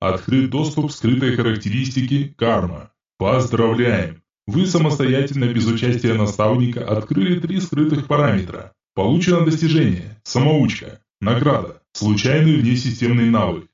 Открыт доступ скрытой характеристике «Карма». Поздравляем! Вы самостоятельно, без участия наставника, открыли три скрытых параметра. Получено достижение, самоучка, награда, случайный внесистемный навык.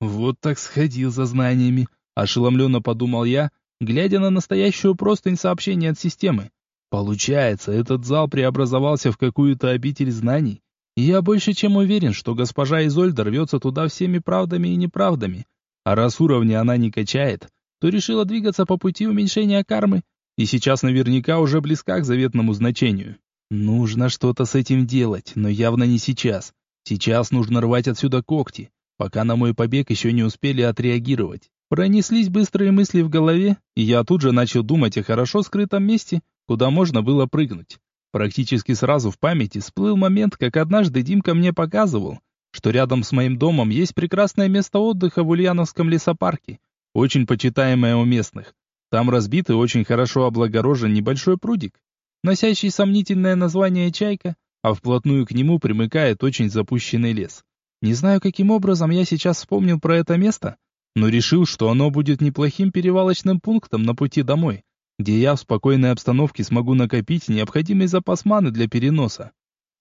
Вот так сходил за знаниями, ошеломленно подумал я, глядя на настоящую простынь сообщения от системы. Получается, этот зал преобразовался в какую-то обитель знаний, я больше чем уверен, что госпожа Изольда рвется туда всеми правдами и неправдами. А раз уровни она не качает, то решила двигаться по пути уменьшения кармы, и сейчас наверняка уже близка к заветному значению. Нужно что-то с этим делать, но явно не сейчас. Сейчас нужно рвать отсюда когти, пока на мой побег еще не успели отреагировать. Пронеслись быстрые мысли в голове, и я тут же начал думать о хорошо скрытом месте, куда можно было прыгнуть. Практически сразу в памяти всплыл момент, как однажды Димка мне показывал, что рядом с моим домом есть прекрасное место отдыха в Ульяновском лесопарке, очень почитаемое у местных. Там разбит и очень хорошо облагорожен небольшой прудик, носящий сомнительное название «Чайка», а вплотную к нему примыкает очень запущенный лес. Не знаю, каким образом я сейчас вспомнил про это место, но решил, что оно будет неплохим перевалочным пунктом на пути домой, где я в спокойной обстановке смогу накопить необходимый запас маны для переноса.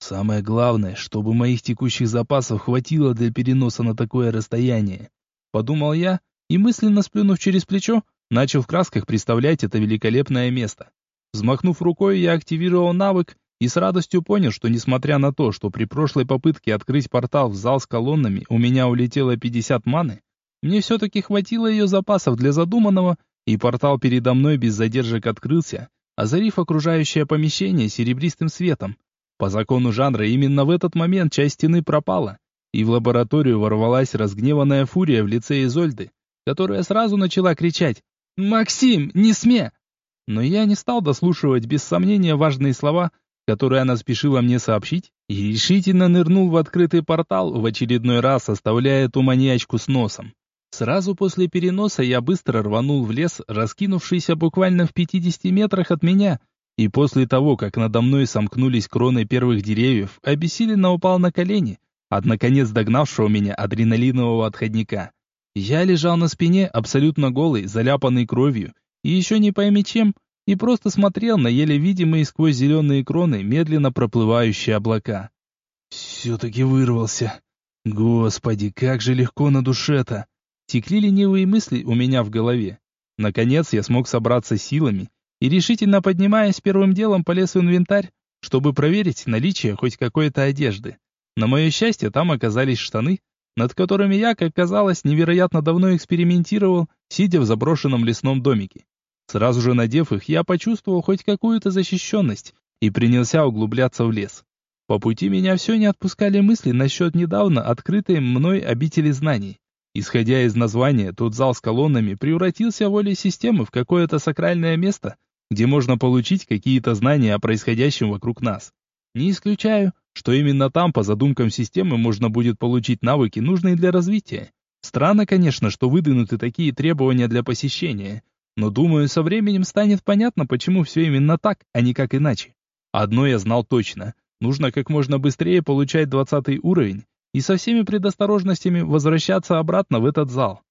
Самое главное, чтобы моих текущих запасов хватило для переноса на такое расстояние. Подумал я и, мысленно сплюнув через плечо, начал в красках представлять это великолепное место. Взмахнув рукой, я активировал навык и с радостью понял, что несмотря на то, что при прошлой попытке открыть портал в зал с колоннами у меня улетело 50 маны, мне все-таки хватило ее запасов для задуманного, и портал передо мной без задержек открылся, озарив окружающее помещение серебристым светом. По закону жанра именно в этот момент часть стены пропала, и в лабораторию ворвалась разгневанная фурия в лице Изольды, которая сразу начала кричать «Максим, не сме!». Но я не стал дослушивать без сомнения важные слова, которые она спешила мне сообщить, и решительно нырнул в открытый портал, в очередной раз оставляя эту маньячку с носом. Сразу после переноса я быстро рванул в лес, раскинувшийся буквально в 50 метрах от меня, и после того, как надо мной сомкнулись кроны первых деревьев, обессиленно упал на колени, от наконец догнавшего меня адреналинового отходника. Я лежал на спине, абсолютно голый, заляпанный кровью, и еще не пойми чем, и просто смотрел на еле видимые сквозь зеленые кроны медленно проплывающие облака. Все-таки вырвался. Господи, как же легко на душе-то! Текли ленивые мысли у меня в голове. Наконец я смог собраться силами и решительно поднимаясь первым делом полез в инвентарь, чтобы проверить наличие хоть какой-то одежды. На мое счастье, там оказались штаны, над которыми я, как казалось, невероятно давно экспериментировал, сидя в заброшенном лесном домике. Сразу же надев их, я почувствовал хоть какую-то защищенность и принялся углубляться в лес. По пути меня все не отпускали мысли насчет недавно открытой мной обители знаний. Исходя из названия, тот зал с колоннами превратился волей системы в какое-то сакральное место, где можно получить какие-то знания о происходящем вокруг нас. Не исключаю, что именно там, по задумкам системы, можно будет получить навыки, нужные для развития. Странно, конечно, что выдвинуты такие требования для посещения, но думаю, со временем станет понятно, почему все именно так, а не как иначе. Одно я знал точно. Нужно как можно быстрее получать 20 уровень, и со всеми предосторожностями возвращаться обратно в этот зал.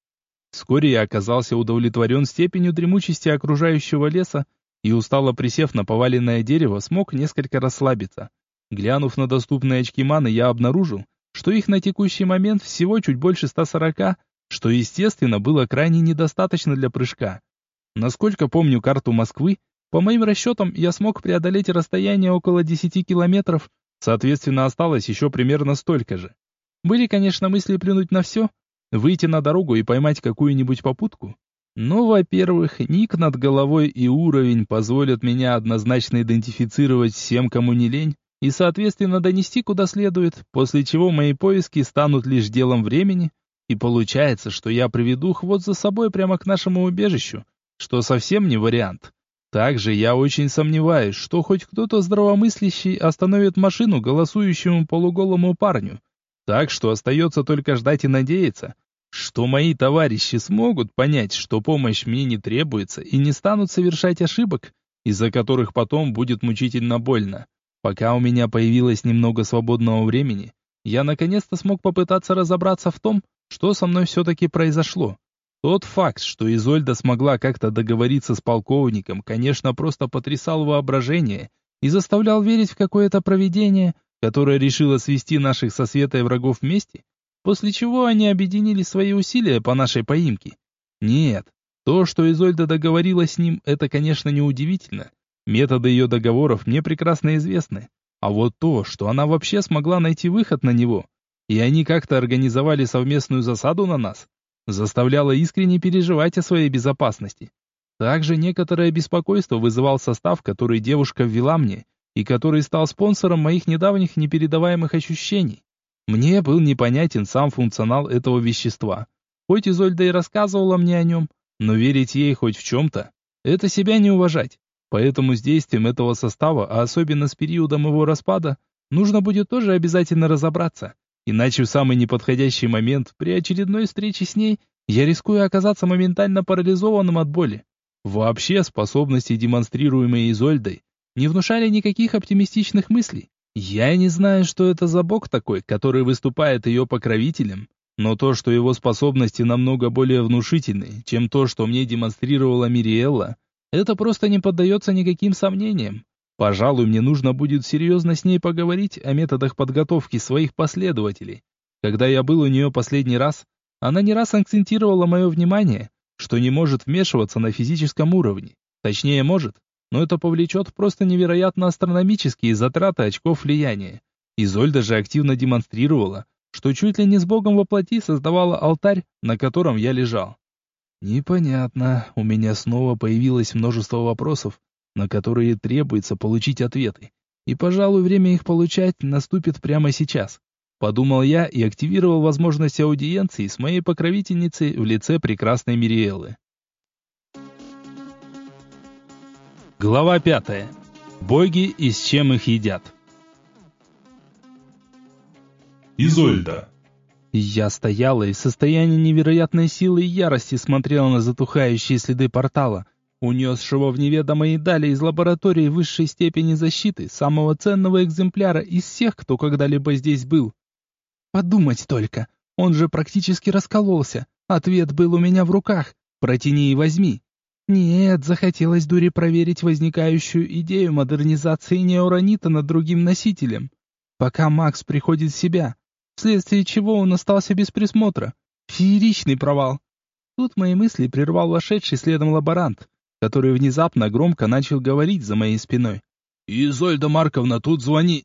Вскоре я оказался удовлетворен степенью дремучести окружающего леса и, устало присев на поваленное дерево, смог несколько расслабиться. Глянув на доступные очки маны, я обнаружил, что их на текущий момент всего чуть больше 140, что, естественно, было крайне недостаточно для прыжка. Насколько помню карту Москвы, по моим расчетам, я смог преодолеть расстояние около 10 километров, соответственно, осталось еще примерно столько же. Были, конечно, мысли плюнуть на все, выйти на дорогу и поймать какую-нибудь попутку. Но, во-первых, ник над головой и уровень позволят меня однозначно идентифицировать всем, кому не лень, и, соответственно, донести куда следует, после чего мои поиски станут лишь делом времени, и получается, что я приведу хвост за собой прямо к нашему убежищу, что совсем не вариант. Также я очень сомневаюсь, что хоть кто-то здравомыслящий остановит машину голосующему полуголому парню, так что остается только ждать и надеяться, что мои товарищи смогут понять, что помощь мне не требуется и не станут совершать ошибок, из-за которых потом будет мучительно больно. Пока у меня появилось немного свободного времени, я наконец-то смог попытаться разобраться в том, что со мной все-таки произошло. Тот факт, что Изольда смогла как-то договориться с полковником, конечно, просто потрясал воображение и заставлял верить в какое-то провидение, которое решило свести наших со Светой врагов вместе, после чего они объединили свои усилия по нашей поимке. Нет, то, что Изольда договорилась с ним, это, конечно, неудивительно. Методы ее договоров мне прекрасно известны. А вот то, что она вообще смогла найти выход на него, и они как-то организовали совместную засаду на нас, заставляло искренне переживать о своей безопасности. Также некоторое беспокойство вызывал состав, который девушка ввела мне, и который стал спонсором моих недавних непередаваемых ощущений. Мне был непонятен сам функционал этого вещества. Хоть Изольда и рассказывала мне о нем, но верить ей хоть в чем-то – это себя не уважать. Поэтому с действием этого состава, а особенно с периодом его распада, нужно будет тоже обязательно разобраться. Иначе в самый неподходящий момент, при очередной встрече с ней, я рискую оказаться моментально парализованным от боли. Вообще, способности, демонстрируемые Изольдой, не внушали никаких оптимистичных мыслей. Я не знаю, что это за бог такой, который выступает ее покровителем, но то, что его способности намного более внушительны, чем то, что мне демонстрировала Мириэлла, это просто не поддается никаким сомнениям. Пожалуй, мне нужно будет серьезно с ней поговорить о методах подготовки своих последователей. Когда я был у нее последний раз, она не раз акцентировала мое внимание, что не может вмешиваться на физическом уровне. Точнее, может, но это повлечет просто невероятно астрономические затраты очков влияния. Изольда же активно демонстрировала, что чуть ли не с Богом воплоти создавала алтарь, на котором я лежал. Непонятно, у меня снова появилось множество вопросов, на которые требуется получить ответы. И, пожалуй, время их получать наступит прямо сейчас. Подумал я и активировал возможность аудиенции с моей покровительницей в лице прекрасной Мириэлы. Глава пятая. Боги и с чем их едят. Изольда. Я стояла и в состоянии невероятной силы и ярости смотрела на затухающие следы портала, унесшего в неведомые дали из лаборатории высшей степени защиты самого ценного экземпляра из всех, кто когда-либо здесь был. Подумать только, он же практически раскололся. Ответ был у меня в руках. Протяни и возьми. Нет, захотелось дуре проверить возникающую идею модернизации неуронита над другим носителем. Пока Макс приходит в себя, вследствие чего он остался без присмотра. Фееричный провал. Тут мои мысли прервал вошедший следом лаборант который внезапно громко начал говорить за моей спиной. «Изольда Марковна, тут звони...»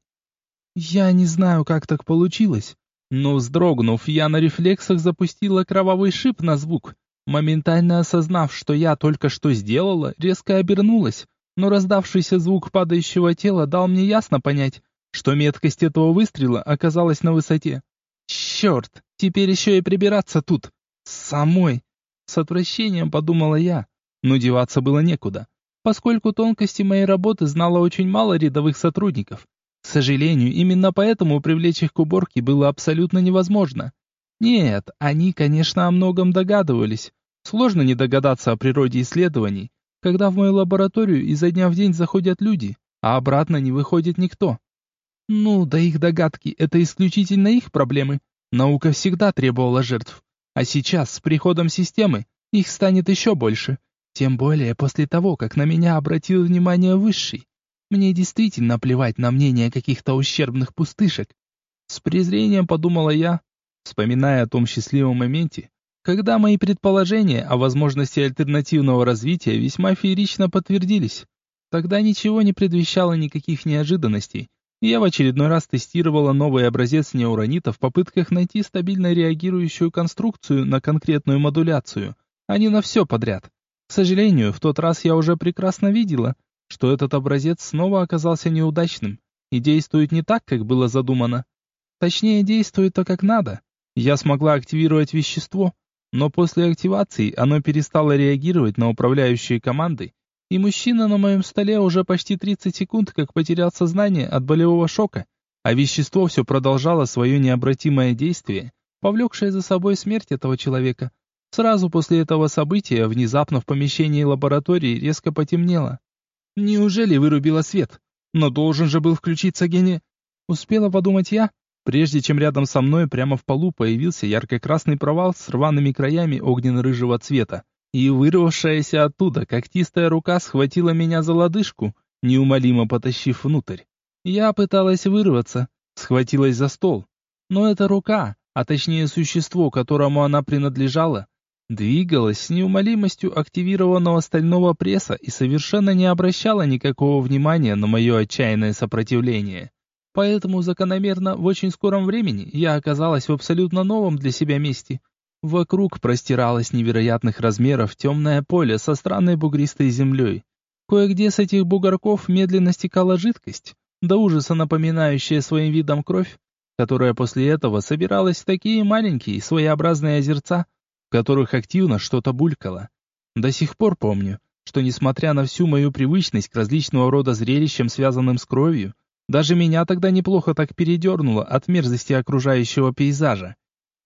Я не знаю, как так получилось, но вздрогнув, я на рефлексах запустила кровавый шип на звук. Моментально осознав, что я только что сделала, резко обернулась, но раздавшийся звук падающего тела дал мне ясно понять, что меткость этого выстрела оказалась на высоте. Черт, теперь еще и прибираться тут. Самой. С отвращением подумала я, но деваться было некуда, поскольку тонкости моей работы знало очень мало рядовых сотрудников. К сожалению, именно поэтому привлечь их к уборке было абсолютно невозможно. Нет, они, конечно, о многом догадывались. Сложно не догадаться о природе исследований, когда в мою лабораторию изо дня в день заходят люди, а обратно не выходит никто. Ну, да их догадки — это исключительно их проблемы. Наука всегда требовала жертв. А сейчас, с приходом системы, их станет еще больше. Тем более после того, как на меня обратил внимание Высший. Мне действительно плевать на мнение каких-то ущербных пустышек. С презрением подумала я, вспоминая о том счастливом моменте, когда мои предположения о возможности альтернативного развития весьма феерично подтвердились. Тогда ничего не предвещало никаких неожиданностей. Я в очередной раз тестировала новый образец неуронита в попытках найти стабильно реагирующую конструкцию на конкретную модуляцию, а не на все подряд. К сожалению, в тот раз я уже прекрасно видела, что этот образец снова оказался неудачным и действует не так, как было задумано. Точнее, действует то, как надо. Я смогла активировать вещество, но после активации оно перестало реагировать на управляющие команды, и мужчина на моем столе уже почти 30 секунд как потерял сознание от болевого шока, а вещество все продолжало свое необратимое действие, повлекшее за собой смерть этого человека. Сразу после этого события внезапно в помещении лаборатории резко потемнело. Неужели вырубила свет? Но должен же был включиться гене... Успела подумать я, прежде чем рядом со мной прямо в полу появился ярко-красный провал с рваными краями огненно-рыжего цвета. И вырвавшаяся оттуда когтистая рука схватила меня за лодыжку, неумолимо потащив внутрь. Я пыталась вырваться, схватилась за стол. Но эта рука, а точнее существо, которому она принадлежала, двигалась с неумолимостью активированного стального пресса и совершенно не обращала никакого внимания на мое отчаянное сопротивление. Поэтому закономерно в очень скором времени я оказалась в абсолютно новом для себя месте. Вокруг простиралось невероятных размеров темное поле со странной бугристой землей. Кое-где с этих бугорков медленно стекала жидкость, до ужаса напоминающая своим видом кровь, которая после этого собиралась в такие маленькие своеобразные озерца, в которых активно что-то булькало. До сих пор помню, что несмотря на всю мою привычность к различного рода зрелищам, связанным с кровью, даже меня тогда неплохо так передернуло от мерзости окружающего пейзажа.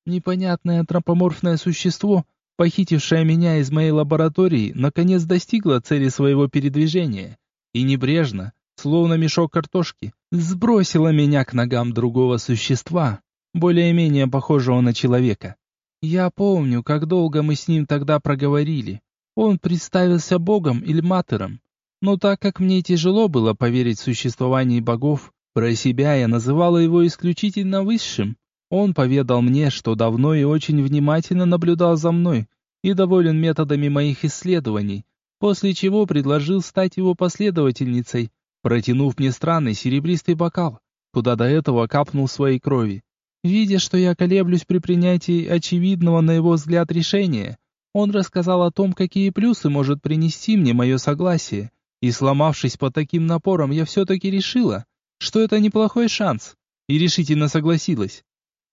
Непонятное антропоморфное существо, похитившее меня из моей лаборатории, наконец достигло цели своего передвижения и небрежно, словно мешок картошки, сбросило меня к ногам другого существа, более-менее похожего на человека. Я помню, как долго мы с ним тогда проговорили. Он представился богом или матером, но так как мне тяжело было поверить в существование богов, про себя я называла его исключительно высшим. Он поведал мне, что давно и очень внимательно наблюдал за мной и доволен методами моих исследований, после чего предложил стать его последовательницей, протянув мне странный серебристый бокал, куда до этого капнул своей крови. Видя, что я колеблюсь при принятии очевидного на его взгляд решения, он рассказал о том, какие плюсы может принести мне мое согласие, и сломавшись под таким напором, я все-таки решила, что это неплохой шанс, и решительно согласилась.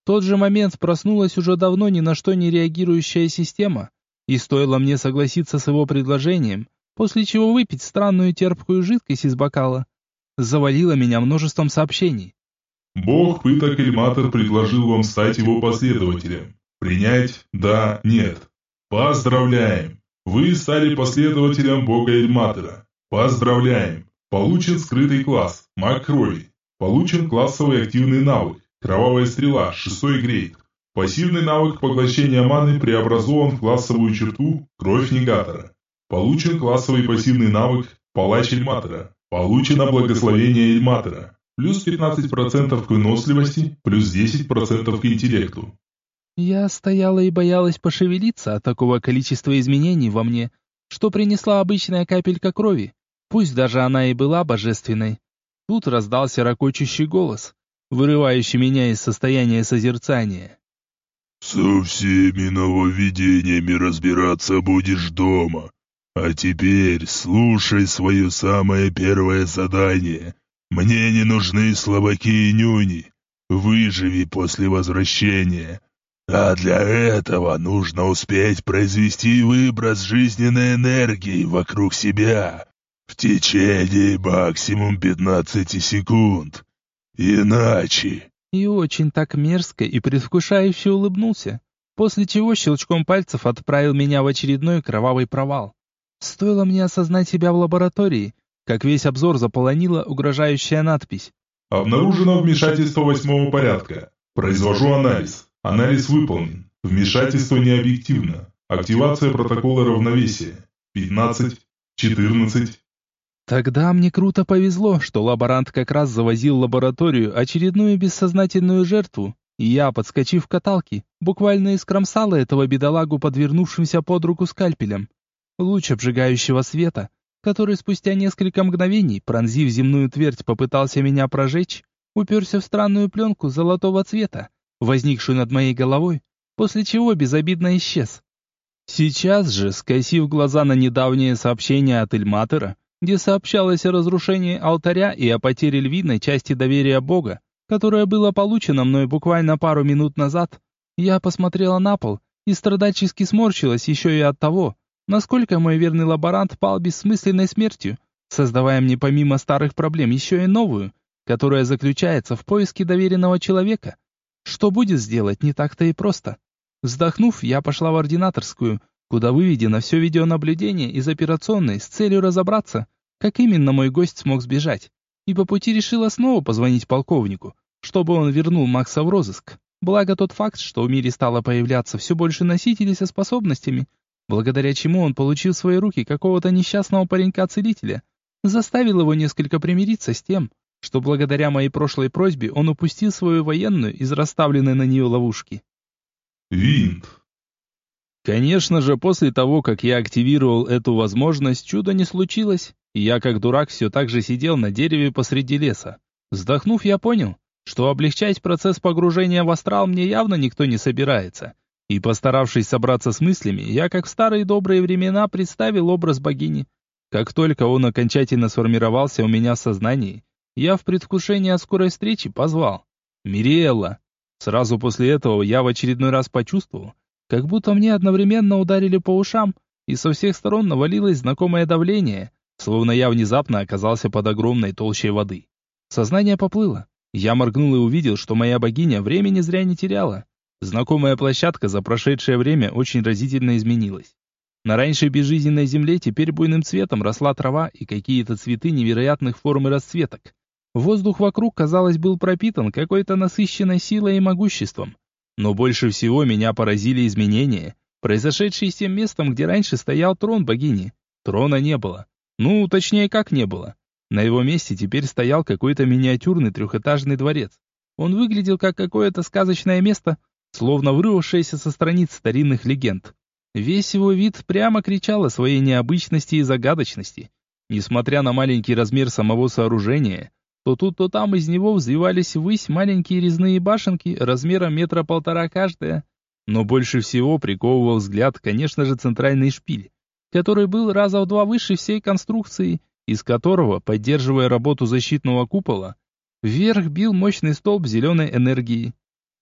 В тот же момент проснулась уже давно ни на что не реагирующая система, и стоило мне согласиться с его предложением, после чего выпить странную терпкую жидкость из бокала. Завалило меня множеством сообщений. Бог пыток Эльматор предложил вам стать его последователем. Принять? Да, нет. Поздравляем! Вы стали последователем Бога Эльматора. Поздравляем! Получен скрытый класс, маг крови. Получен классовый активный навык, кровавая стрела, шестой грейд. Пассивный навык поглощения маны преобразован в классовую черту кровь негатора. Получен классовый пассивный навык палач Эльматора. Получено благословение Эльматора. Плюс 15% к выносливости, плюс 10% к интеллекту. Я стояла и боялась пошевелиться от такого количества изменений во мне, что принесла обычная капелька крови, Пусть даже она и была божественной. Тут раздался ракочущий голос, вырывающий меня из состояния созерцания. «Со всеми нововведениями разбираться будешь дома. А теперь слушай свое самое первое задание. Мне не нужны слабаки и нюни. Выживи после возвращения. А для этого нужно успеть произвести выброс жизненной энергии вокруг себя в течение максимум 15 секунд. Иначе...» И очень так мерзко и предвкушающе улыбнулся, после чего щелчком пальцев отправил меня в очередной кровавый провал. Стоило мне осознать себя в лаборатории, как весь обзор заполонила угрожающая надпись. «Обнаружено вмешательство восьмого порядка. Произвожу анализ. Анализ выполнен. Вмешательство необъективно. Активация протокола равновесия. 15, 14, Тогда мне круто повезло, что лаборант как раз завозил в лабораторию очередную бессознательную жертву, и я, подскочив к каталке, буквально искромсала этого бедолагу подвернувшимся под руку скальпелем. Луч обжигающего света, который спустя несколько мгновений, пронзив земную твердь, попытался меня прожечь, уперся в странную пленку золотого цвета, возникшую над моей головой, после чего безобидно исчез. Сейчас же, скосив глаза на недавнее сообщение от Эльматера, где сообщалось о разрушении алтаря и о потере львиной части доверия Бога, которое было получено мной буквально пару минут назад, я посмотрела на пол и страдальчески сморщилась еще и от того, насколько мой верный лаборант пал бессмысленной смертью, создавая мне помимо старых проблем еще и новую, которая заключается в поиске доверенного человека. Что будет сделать не так-то и просто. Вздохнув, я пошла в ординаторскую, куда выведено все видеонаблюдение из операционной с целью разобраться, как именно мой гость смог сбежать. И по пути решила снова позвонить полковнику, чтобы он вернул Макса в розыск. Благо тот факт, что в мире стало появляться все больше носителей со способностями, благодаря чему он получил в свои руки какого-то несчастного паренька-целителя, заставил его несколько примириться с тем, что благодаря моей прошлой просьбе он упустил свою военную из расставленной на нее ловушки. Винт. Конечно же, после того, как я активировал эту возможность, чудо не случилось, и я как дурак все так же сидел на дереве посреди леса. Вздохнув, я понял, что облегчать процесс погружения в астрал мне явно никто не собирается. И постаравшись собраться с мыслями, я как в старые добрые времена представил образ богини. Как только он окончательно сформировался у меня в сознании, я в предвкушении от скорой встречи позвал. «Мириэлла!» Сразу после этого я в очередной раз почувствовал, как будто мне одновременно ударили по ушам, и со всех сторон навалилось знакомое давление, словно я внезапно оказался под огромной толщей воды. Сознание поплыло. Я моргнул и увидел, что моя богиня времени зря не теряла. Знакомая площадка за прошедшее время очень разительно изменилась. На раньше безжизненной земле теперь буйным цветом росла трава и какие-то цветы невероятных форм и расцветок. Воздух вокруг, казалось, был пропитан какой-то насыщенной силой и могуществом. Но больше всего меня поразили изменения, произошедшие с тем местом, где раньше стоял трон богини. Трона не было. Ну, точнее, как не было. На его месте теперь стоял какой-то миниатюрный трехэтажный дворец. Он выглядел как какое-то сказочное место, словно вырвавшееся со страниц старинных легенд. Весь его вид прямо кричал о своей необычности и загадочности. Несмотря на маленький размер самого сооружения, то тут, то там из него взвивались ввысь маленькие резные башенки размером метра полтора каждая. Но больше всего приковывал взгляд, конечно же, центральный шпиль, который был раза в два выше всей конструкции, из которого, поддерживая работу защитного купола, вверх бил мощный столб зеленой энергии.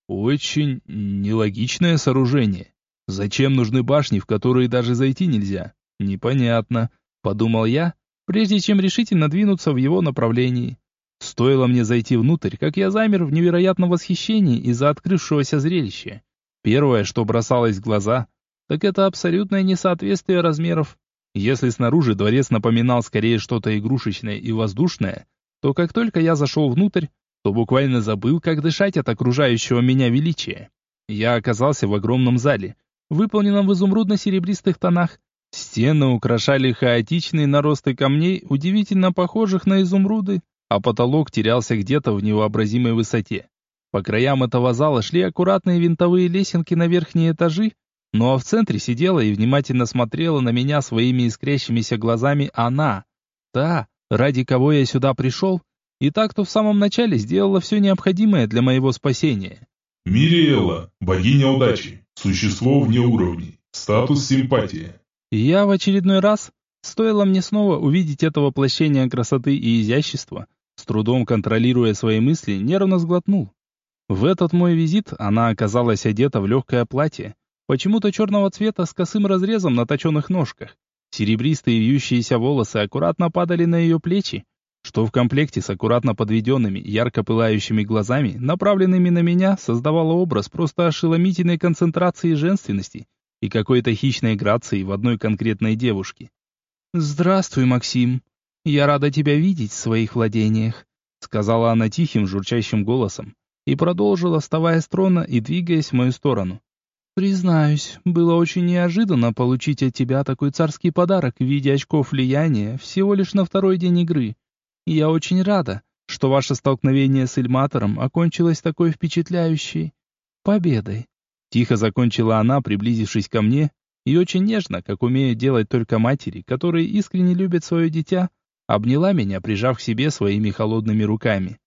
Очень нелогичное сооружение. Зачем нужны башни, в которые даже зайти нельзя? Непонятно, подумал я, прежде чем решительно двинуться в его направлении. Стоило мне зайти внутрь, как я замер в невероятном восхищении из-за открывшегося зрелища. Первое, что бросалось в глаза, так это абсолютное несоответствие размеров. Если снаружи дворец напоминал скорее что-то игрушечное и воздушное, то как только я зашел внутрь, то буквально забыл, как дышать от окружающего меня величия. Я оказался в огромном зале, выполненном в изумрудно-серебристых тонах. Стены украшали хаотичные наросты камней, удивительно похожих на изумруды, а потолок терялся где-то в невообразимой высоте. По краям этого зала шли аккуратные винтовые лесенки на верхние этажи, ну а в центре сидела и внимательно смотрела на меня своими искрящимися глазами она, та, ради кого я сюда пришел, и так, кто в самом начале сделала все необходимое для моего спасения. Мириэла, богиня удачи, существо вне уровней, статус симпатия. Я в очередной раз, стоило мне снова увидеть это воплощение красоты и изящества, с трудом контролируя свои мысли, нервно сглотнул. В этот мой визит она оказалась одета в легкое платье, почему-то черного цвета с косым разрезом на точенных ножках. Серебристые вьющиеся волосы аккуратно падали на ее плечи, что в комплекте с аккуратно подведенными, ярко пылающими глазами, направленными на меня, создавало образ просто ошеломительной концентрации женственности и какой-то хищной грации в одной конкретной девушке. «Здравствуй, Максим. Я рада тебя видеть в своих владениях», сказала она тихим, журчащим голосом и продолжила, вставая с трона и двигаясь в мою сторону. «Признаюсь, было очень неожиданно получить от тебя такой царский подарок в виде очков влияния всего лишь на второй день игры. Я очень рада, что ваше столкновение с Эльматором окончилось такой впечатляющей победой». Тихо закончила она, приблизившись ко мне, и очень нежно, как умеют делать только матери, которые искренне любят свое дитя, обняла меня, прижав к себе своими холодными руками.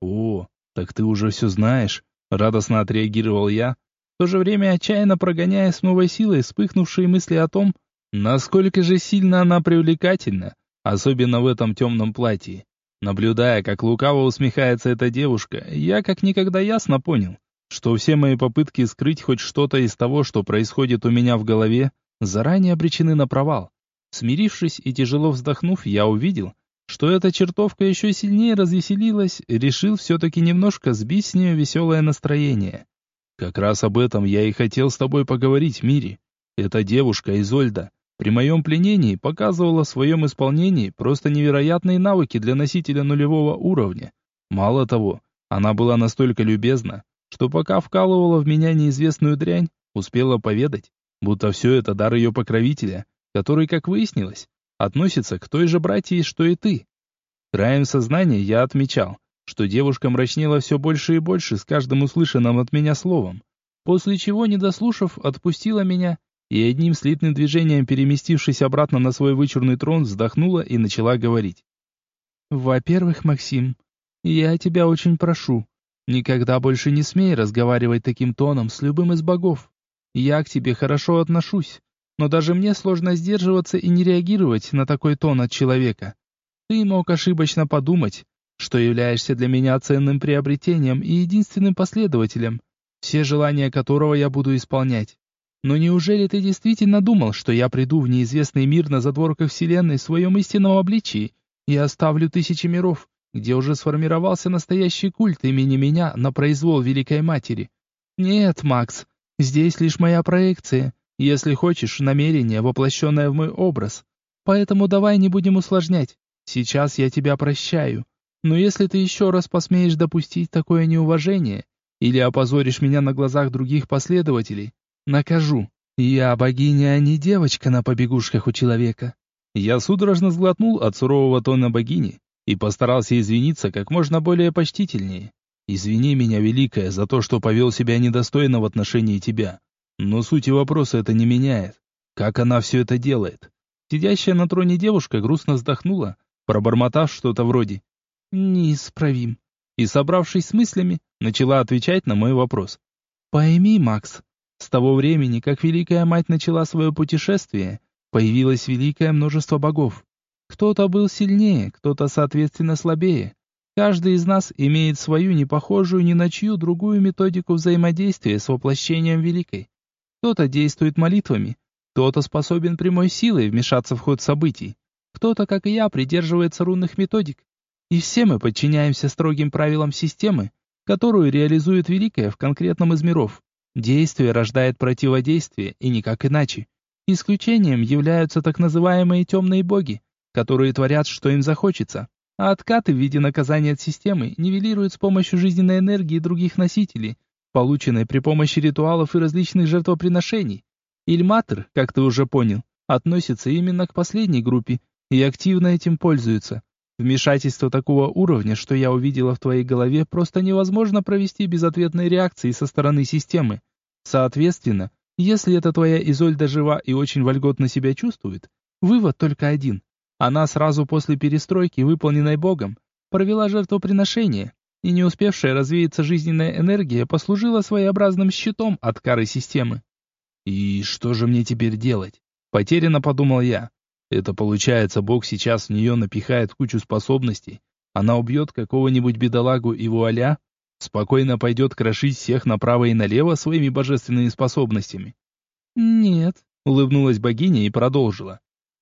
«О, так ты уже все знаешь», — радостно отреагировал я, в то же время отчаянно прогоняя с новой силой вспыхнувшие мысли о том, насколько же сильно она привлекательна, особенно в этом темном платье. Наблюдая, как лукаво усмехается эта девушка, я как никогда ясно понял, что все мои попытки скрыть хоть что-то из того, что происходит у меня в голове, заранее обречены на провал. Смирившись и тяжело вздохнув, я увидел, что эта чертовка еще сильнее развеселилась, решил все-таки немножко сбить с нее веселое настроение. Как раз об этом я и хотел с тобой поговорить, Мири. Эта девушка Изольда при моем пленении показывала в своем исполнении просто невероятные навыки для носителя нулевого уровня. Мало того, Она была настолько любезна, что пока вкалывала в меня неизвестную дрянь, успела поведать, будто все это дар ее покровителя, который, как выяснилось, относится к той же братье, что и ты. Краем сознания я отмечал, что девушка мрачнела все больше и больше с каждым услышанным от меня словом, после чего, не дослушав, отпустила меня и одним слитным движением, переместившись обратно на свой вычурный трон, вздохнула и начала говорить. «Во-первых, Максим, я тебя очень прошу, никогда больше не смей разговаривать таким тоном с любым из богов. Я к тебе хорошо отношусь, но даже мне сложно сдерживаться и не реагировать на такой тон от человека. Ты мог ошибочно подумать, что являешься для меня ценным приобретением и единственным последователем, все желания которого я буду исполнять. Но неужели ты действительно думал, что я приду в неизвестный мир на задворках Вселенной в своем истинном обличии и оставлю тысячи миров, где уже сформировался настоящий культ имени меня на произвол Великой Матери? Нет, Макс, здесь лишь моя проекция, если хочешь, намерение, воплощенное в мой образ. Поэтому давай не будем усложнять. Сейчас я тебя прощаю. Но если ты еще раз посмеешь допустить такое неуважение или опозоришь меня на глазах других последователей, накажу. Я богиня, а не девочка на побегушках у человека. Я судорожно сглотнул от сурового тона богини и постарался извиниться как можно более почтительнее. Извини меня, великая, за то, что повел себя недостойно в отношении тебя. Но сути вопроса это не меняет. Как она все это делает? Сидящая на троне девушка грустно вздохнула, пробормотав что-то вроде «Неисправим». И, собравшись с мыслями, начала отвечать на мой вопрос. «Пойми, Макс, с того времени, как Великая Мать начала свое путешествие, появилось великое множество богов. Кто-то был сильнее, кто-то, соответственно, слабее. Каждый из нас имеет свою непохожую ни на чью другую методику взаимодействия с воплощением Великой. Кто-то действует молитвами, кто-то способен прямой силой вмешаться в ход событий, кто-то, как и я, придерживается рунных методик. И все мы подчиняемся строгим правилам системы, которую реализует Великая в конкретном из миров. Действие рождает противодействие, и никак иначе. Исключением являются так называемые темные боги, которые творят, что им захочется, а откаты в виде наказания от системы нивелируют с помощью жизненной энергии других носителей, полученной при помощи ритуалов и различных жертвоприношений. Ильматор, как ты уже понял, относится именно к последней группе и активно этим пользуется. Вмешательство такого уровня, что я увидела в твоей голове, просто невозможно провести без ответной реакции со стороны системы. Соответственно, если эта твоя Изольда жива и очень вольготно себя чувствует, вывод только один. Она сразу после перестройки, выполненной Богом, провела жертвоприношение, и не успевшая развеяться жизненная энергия послужила своеобразным щитом от кары системы. «И что же мне теперь делать?» Потерянно подумал я. Это получается, Бог сейчас в нее напихает кучу способностей. Она убьет какого-нибудь бедолагу и вуаля, спокойно пойдет крошить всех направо и налево своими божественными способностями. «Нет», — улыбнулась богиня и продолжила.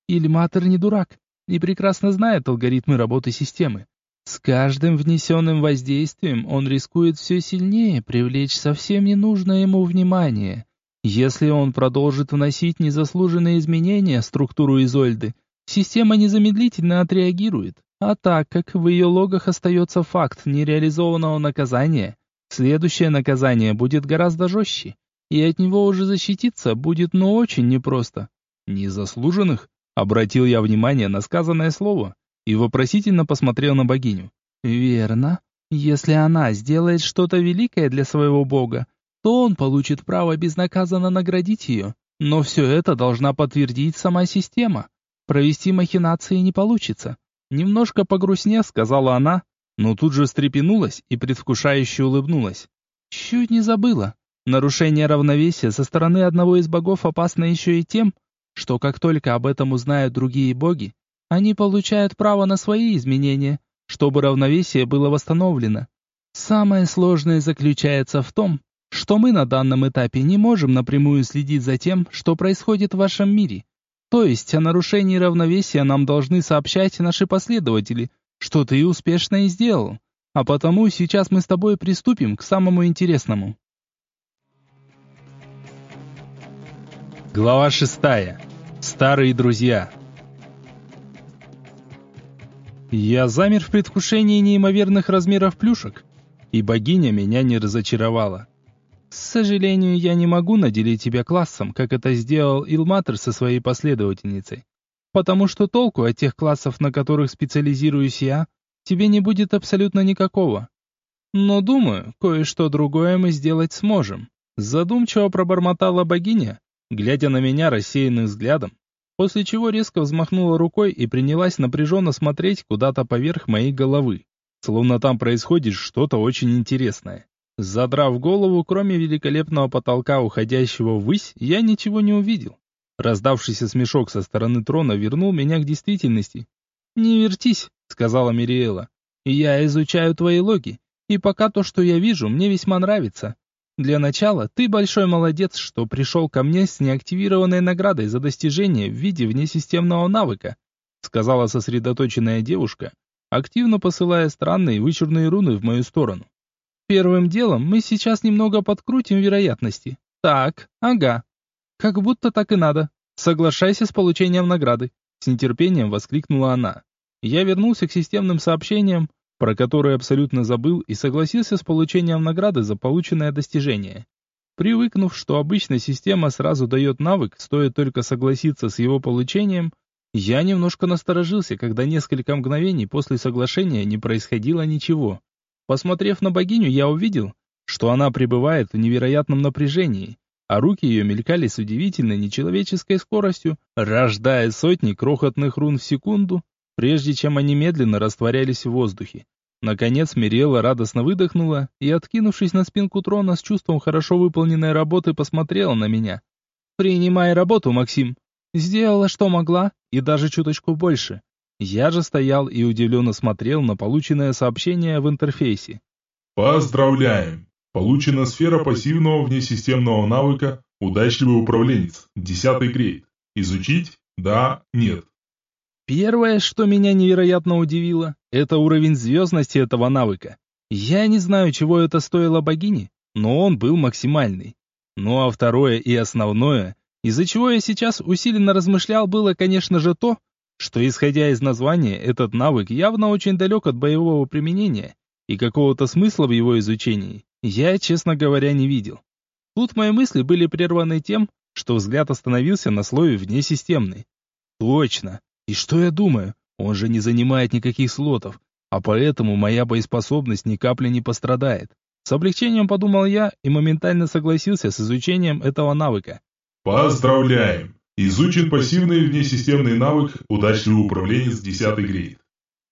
«Ильматор не дурак и прекрасно знает алгоритмы работы системы. С каждым внесенным воздействием он рискует все сильнее привлечь совсем ненужное ему внимание. Если он продолжит вносить незаслуженные изменения в структуру Изольды, система незамедлительно отреагирует. А так как в ее логах остается факт нереализованного наказания, следующее наказание будет гораздо жестче, и от него уже защититься будет ну очень непросто. «Незаслуженных?» — обратил я внимание на сказанное слово и вопросительно посмотрел на богиню. «Верно. Если она сделает что-то великое для своего бога, то он получит право безнаказанно наградить ее. Но все это должна подтвердить сама система. Провести махинации не получится. Немножко погрустнее, сказала она, но тут же встрепенулась и предвкушающе улыбнулась. Чуть не забыла. Нарушение равновесия со стороны одного из богов опасно еще и тем, что как только об этом узнают другие боги, они получают право на свои изменения, чтобы равновесие было восстановлено. Самое сложное заключается в том, что мы на данном этапе не можем напрямую следить за тем, что происходит в вашем мире. То есть о нарушении равновесия нам должны сообщать наши последователи, что ты успешно и сделал. А потому сейчас мы с тобой приступим к самому интересному. Глава шестая. Старые друзья. Я замер в предвкушении неимоверных размеров плюшек. и богиня меня не разочаровала. К сожалению, я не могу наделить тебя классом, как это сделал Илматер со своей последовательницей. Потому что толку от тех классов, на которых специализируюсь я, тебе не будет абсолютно никакого. Но думаю, кое-что другое мы сделать сможем. Задумчиво пробормотала богиня, глядя на меня рассеянным взглядом, после чего резко взмахнула рукой и принялась напряженно смотреть куда-то поверх моей головы, словно там происходит что-то очень интересное. Задрав голову, кроме великолепного потолка, уходящего ввысь, я ничего не увидел. Раздавшийся смешок со стороны трона вернул меня к действительности. «Не вертись», — сказала Мириэла. «Я изучаю твои логи, и пока то, что я вижу, мне весьма нравится. Для начала, ты большой молодец, что пришел ко мне с неактивированной наградой за достижение в виде внесистемного навыка», сказала сосредоточенная девушка, активно посылая странные вычурные руны в мою сторону. Первым делом мы сейчас немного подкрутим вероятности. Так, ага. Как будто так и надо. Соглашайся с получением награды. С нетерпением воскликнула она. Я вернулся к системным сообщениям, про которые абсолютно забыл и согласился с получением награды за полученное достижение. Привыкнув, что обычно система сразу дает навык, стоит только согласиться с его получением, я немножко насторожился, когда несколько мгновений после соглашения не происходило ничего. Посмотрев на богиню, я увидел, что она пребывает в невероятном напряжении, а руки ее мелькали с удивительной нечеловеческой скоростью, рождая сотни крохотных рун в секунду, прежде чем они медленно растворялись в воздухе. Наконец Мирела радостно выдохнула и, откинувшись на спинку трона с чувством хорошо выполненной работы, посмотрела на меня. «Принимай работу, Максим. Сделала, что могла, и даже чуточку больше. Я же стоял и удивленно смотрел на полученное сообщение в интерфейсе. Поздравляем! Получена сфера пассивного внесистемного навыка «Удачливый управленец», 10 грейд. Изучить? Да, нет. Первое, что меня невероятно удивило, это уровень звездности этого навыка. Я не знаю, чего это стоило богине, но он был максимальный. Ну а второе и основное, из-за чего я сейчас усиленно размышлял, было, конечно же, то, что, исходя из названия, этот навык явно очень далек от боевого применения, и какого-то смысла в его изучении я, честно говоря, не видел. Тут мои мысли были прерваны тем, что взгляд остановился на слове «внесистемный». Точно. И что я думаю? Он же не занимает никаких слотов, а поэтому моя боеспособность ни капли не пострадает. С облегчением подумал я и моментально согласился с изучением этого навыка. Поздравляем! Изучен пассивный внесистемный навык «Удачливый управленец 10 грейд».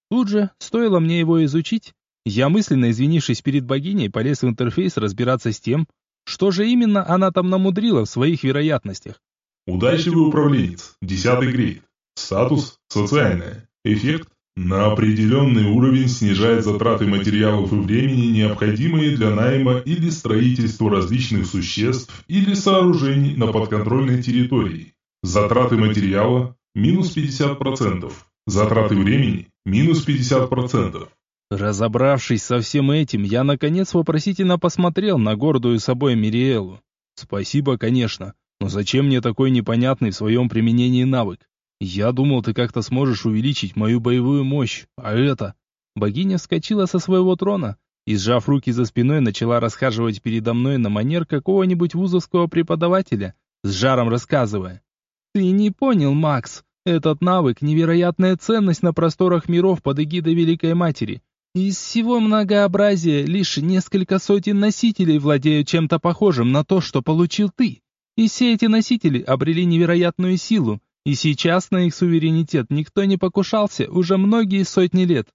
Тут же, стоило мне его изучить, я мысленно извинившись перед богиней, полез в интерфейс разбираться с тем, что же именно она там намудрила в своих вероятностях. Удачливый управленец, 10 грейд. Статус – социальное. Эффект – на определенный уровень снижает затраты материалов и времени, необходимые для найма или строительства различных существ или сооружений на подконтрольной территории. Затраты материала – минус 50%. Затраты времени – минус 50%. Разобравшись со всем этим, я наконец вопросительно посмотрел на гордую собой Мириэлу. Спасибо, конечно, но зачем мне такой непонятный в своем применении навык? Я думал, ты как-то сможешь увеличить мою боевую мощь, а это... Богиня вскочила со своего трона и, сжав руки за спиной, начала расхаживать передо мной на манер какого-нибудь вузовского преподавателя, с жаром рассказывая. Ты не понял, Макс. Этот навык – невероятная ценность на просторах миров под эгидой Великой Матери. Из всего многообразия лишь несколько сотен носителей владеют чем-то похожим на то, что получил ты. И все эти носители обрели невероятную силу, и сейчас на их суверенитет никто не покушался уже многие сотни лет.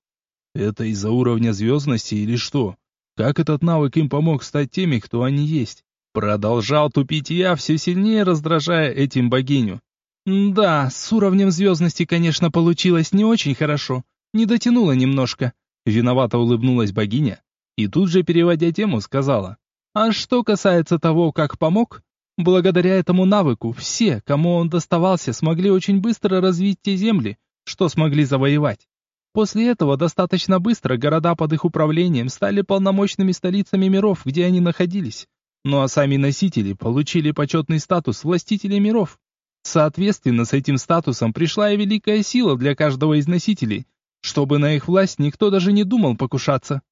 Это из-за уровня звездности или что? Как этот навык им помог стать теми, кто они есть? Продолжал тупить я, все сильнее раздражая этим богиню. Да, с уровнем звездности, конечно, получилось не очень хорошо. Не дотянула немножко. Виновато улыбнулась богиня. И тут же, переводя тему, сказала. А что касается того, как помог, благодаря этому навыку все, кому он доставался, смогли очень быстро развить те земли, что смогли завоевать. После этого достаточно быстро города под их управлением стали полномочными столицами миров, где они находились. Ну а сами носители получили почетный статус властителей миров. Соответственно, с этим статусом пришла и великая сила для каждого из носителей, чтобы на их власть никто даже не думал покушаться.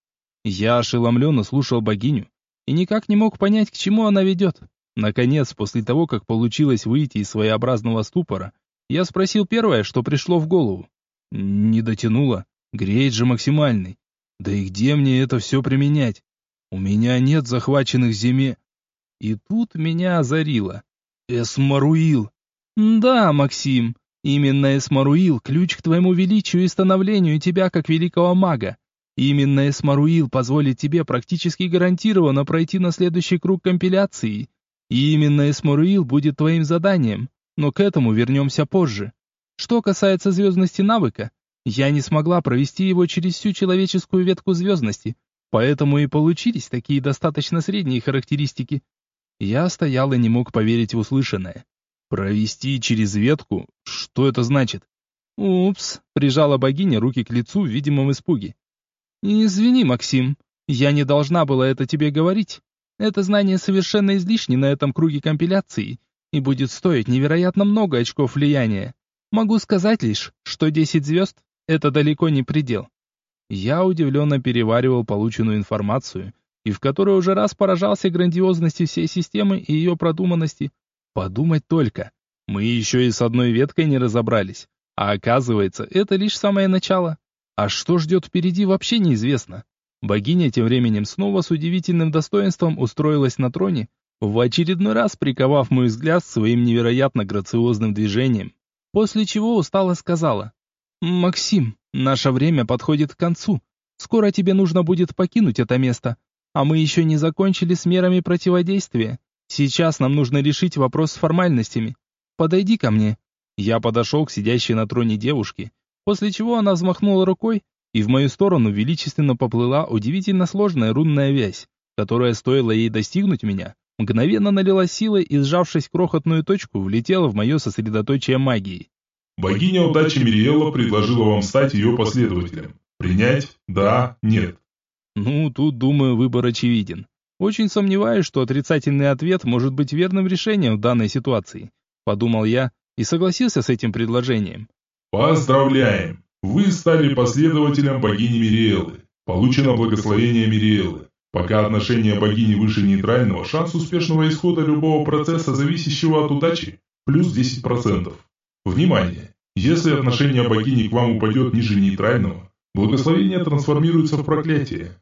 Я ошеломленно слушал богиню и никак не мог понять, к чему она ведет. Наконец, после того, как получилось выйти из своеобразного ступора, я спросил первое, что пришло в голову. Не дотянуло. Грейд же максимальный. Да и где мне это все применять? У меня нет захваченных земе. И тут меня озарило. Эсмаруил. Да, Максим, именно Эсмаруил – ключ к твоему величию и становлению тебя как великого мага. Именно Эсмаруил позволит тебе практически гарантированно пройти на следующий круг компиляции. И именно Эсмаруил будет твоим заданием, но к этому вернемся позже. Что касается звездности навыка, я не смогла провести его через всю человеческую ветку звездности, поэтому и получились такие достаточно средние характеристики. Я стоял и не мог поверить в услышанное. Провести через ветку? Что это значит? Упс, прижала богиня руки к лицу в видимом испуге. Извини, Максим, я не должна была это тебе говорить. Это знание совершенно излишне на этом круге компиляции и будет стоить невероятно много очков влияния. Могу сказать лишь, что 10 звезд — это далеко не предел. Я удивленно переваривал полученную информацию и в которой уже раз поражался грандиозности всей системы и ее продуманности. Подумать только, мы еще и с одной веткой не разобрались, а оказывается, это лишь самое начало. А что ждет впереди, вообще неизвестно. Богиня тем временем снова с удивительным достоинством устроилась на троне, в очередной раз приковав мой взгляд своим невероятно грациозным движением, после чего устало сказала, «Максим, наше время подходит к концу. Скоро тебе нужно будет покинуть это место, а мы еще не закончили с мерами противодействия. Сейчас нам нужно решить вопрос с формальностями. Подойди ко мне». Я подошел к сидящей на троне девушке, после чего она взмахнула рукой, и в мою сторону величественно поплыла удивительно сложная рунная вязь, которая, стоило ей достигнуть меня, мгновенно налила силой и, сжавшись в крохотную точку, влетела в мое сосредоточие магии. Богиня удачи Мириэла предложила вам стать ее последователем. Принять? Да? Нет? Ну, тут, думаю, выбор очевиден. Очень сомневаюсь, что отрицательный ответ может быть верным решением в данной ситуации. Подумал я и согласился с этим предложением. Поздравляем! Вы стали последователем богини Мириэлы. Получено благословение Мириэлы. Пока отношение богини выше нейтрального, шанс успешного исхода любого процесса, зависящего от удачи, плюс 10%. Внимание! Если отношение богини к вам упадет ниже нейтрального, благословение трансформируется в проклятие.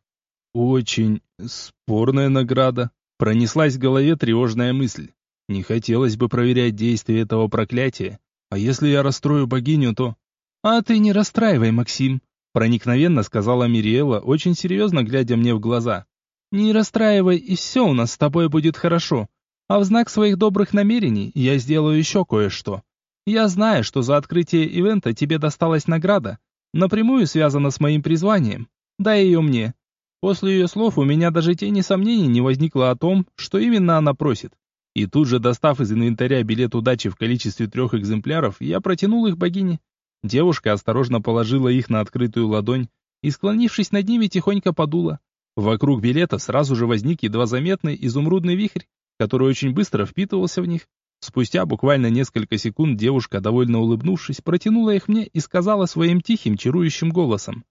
Очень спорная награда. Пронеслась в голове тревожная мысль. Не хотелось бы проверять действие этого проклятия. А если я расстрою богиню, то... «А ты не расстраивай, Максим», — проникновенно сказала Мириэла, очень серьезно глядя мне в глаза. «Не расстраивай, и все у нас с тобой будет хорошо. А в знак своих добрых намерений я сделаю еще кое-что. Я знаю, что за открытие ивента тебе досталась награда, напрямую связана с моим призванием. Дай ее мне». После ее слов у меня даже тени сомнений не возникло о том, что именно она просит. И тут же, достав из инвентаря билет удачи в количестве трех экземпляров, я протянул их богине. Девушка осторожно положила их на открытую ладонь и, склонившись над ними, тихонько подула. Вокруг билета сразу же возник едва заметный изумрудный вихрь, который очень быстро впитывался в них. Спустя буквально несколько секунд девушка, довольно улыбнувшись, протянула их мне и сказала своим тихим, чарующим голосом.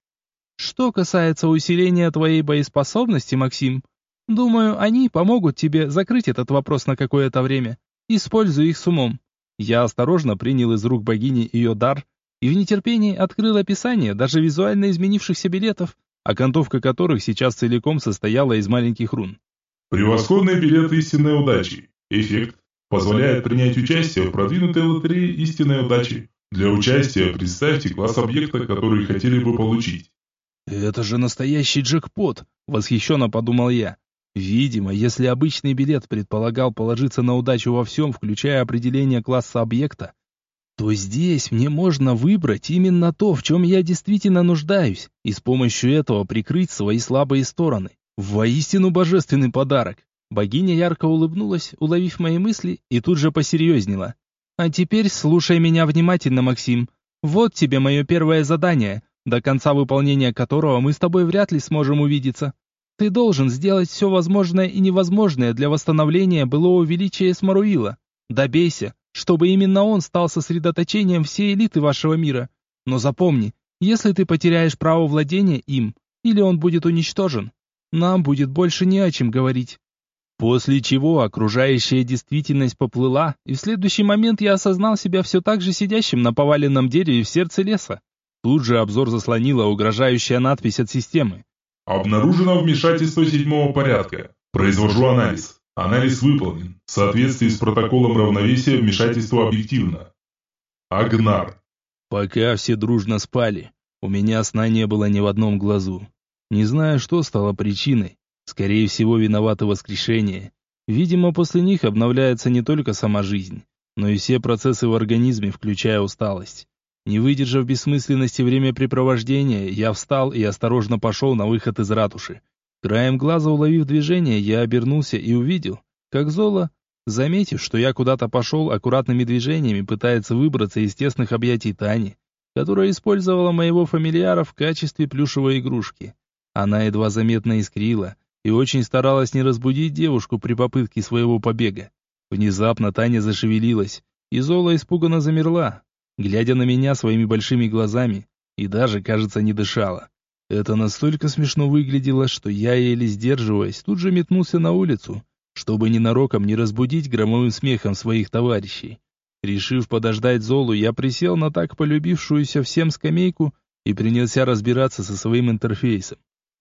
«Что касается усиления твоей боеспособности, Максим, думаю, они помогут тебе закрыть этот вопрос на какое-то время. Используй их с умом». Я осторожно принял из рук богини ее дар и в нетерпении открыл описание даже визуально изменившихся билетов, окантовка которых сейчас целиком состояла из маленьких рун. Превосходный билет истинной удачи. Эффект позволяет принять участие в продвинутой лотерее истинной удачи. Для участия представьте класс объекта, который хотели бы получить. «Это же настоящий джекпот!» – восхищенно подумал я. Видимо, если обычный билет предполагал положиться на удачу во всем, включая определение класса объекта, то здесь мне можно выбрать именно то, в чем я действительно нуждаюсь, и с помощью этого прикрыть свои слабые стороны. Воистину божественный подарок. Богиня ярко улыбнулась, уловив мои мысли, и тут же посерьезнела. «А теперь слушай меня внимательно, Максим. Вот тебе мое первое задание, до конца выполнения которого мы с тобой вряд ли сможем увидеться. Ты должен сделать все возможное и невозможное для восстановления былого величия Смаруила. Добейся, чтобы именно он стал сосредоточением всей элиты вашего мира. Но запомни, если ты потеряешь право владения им, или он будет уничтожен, нам будет больше не о чем говорить. После чего окружающая действительность поплыла, и в следующий момент я осознал себя все так же сидящим на поваленном дереве в сердце леса. Тут же обзор заслонила угрожающая надпись от системы. Обнаружено вмешательство седьмого порядка. Произвожу анализ. Анализ выполнен. В соответствии с протоколом равновесия вмешательство объективно. Агнар. Пока все дружно спали, у меня сна не было ни в одном глазу. Не знаю, что стало причиной. Скорее всего, виновато воскрешение. Видимо, после них обновляется не только сама жизнь, но и все процессы в организме, включая усталость. Не выдержав бессмысленности времяпрепровождения, я встал и осторожно пошел на выход из ратуши. Краем глаза уловив движение, я обернулся и увидел, как Зола, заметив, что я куда-то пошел, аккуратными движениями пытается выбраться из тесных объятий Тани, которая использовала моего фамильяра в качестве плюшевой игрушки. Она едва заметно искрила, и очень старалась не разбудить девушку при попытке своего побега. Внезапно Таня зашевелилась, и Зола испуганно замерла, глядя на меня своими большими глазами, и даже, кажется, не дышала. Это настолько смешно выглядело, что я, еле сдерживаясь, тут же метнулся на улицу, чтобы ненароком не разбудить громовым смехом своих товарищей. Решив подождать Золу, я присел на так полюбившуюся всем скамейку и принялся разбираться со своим интерфейсом.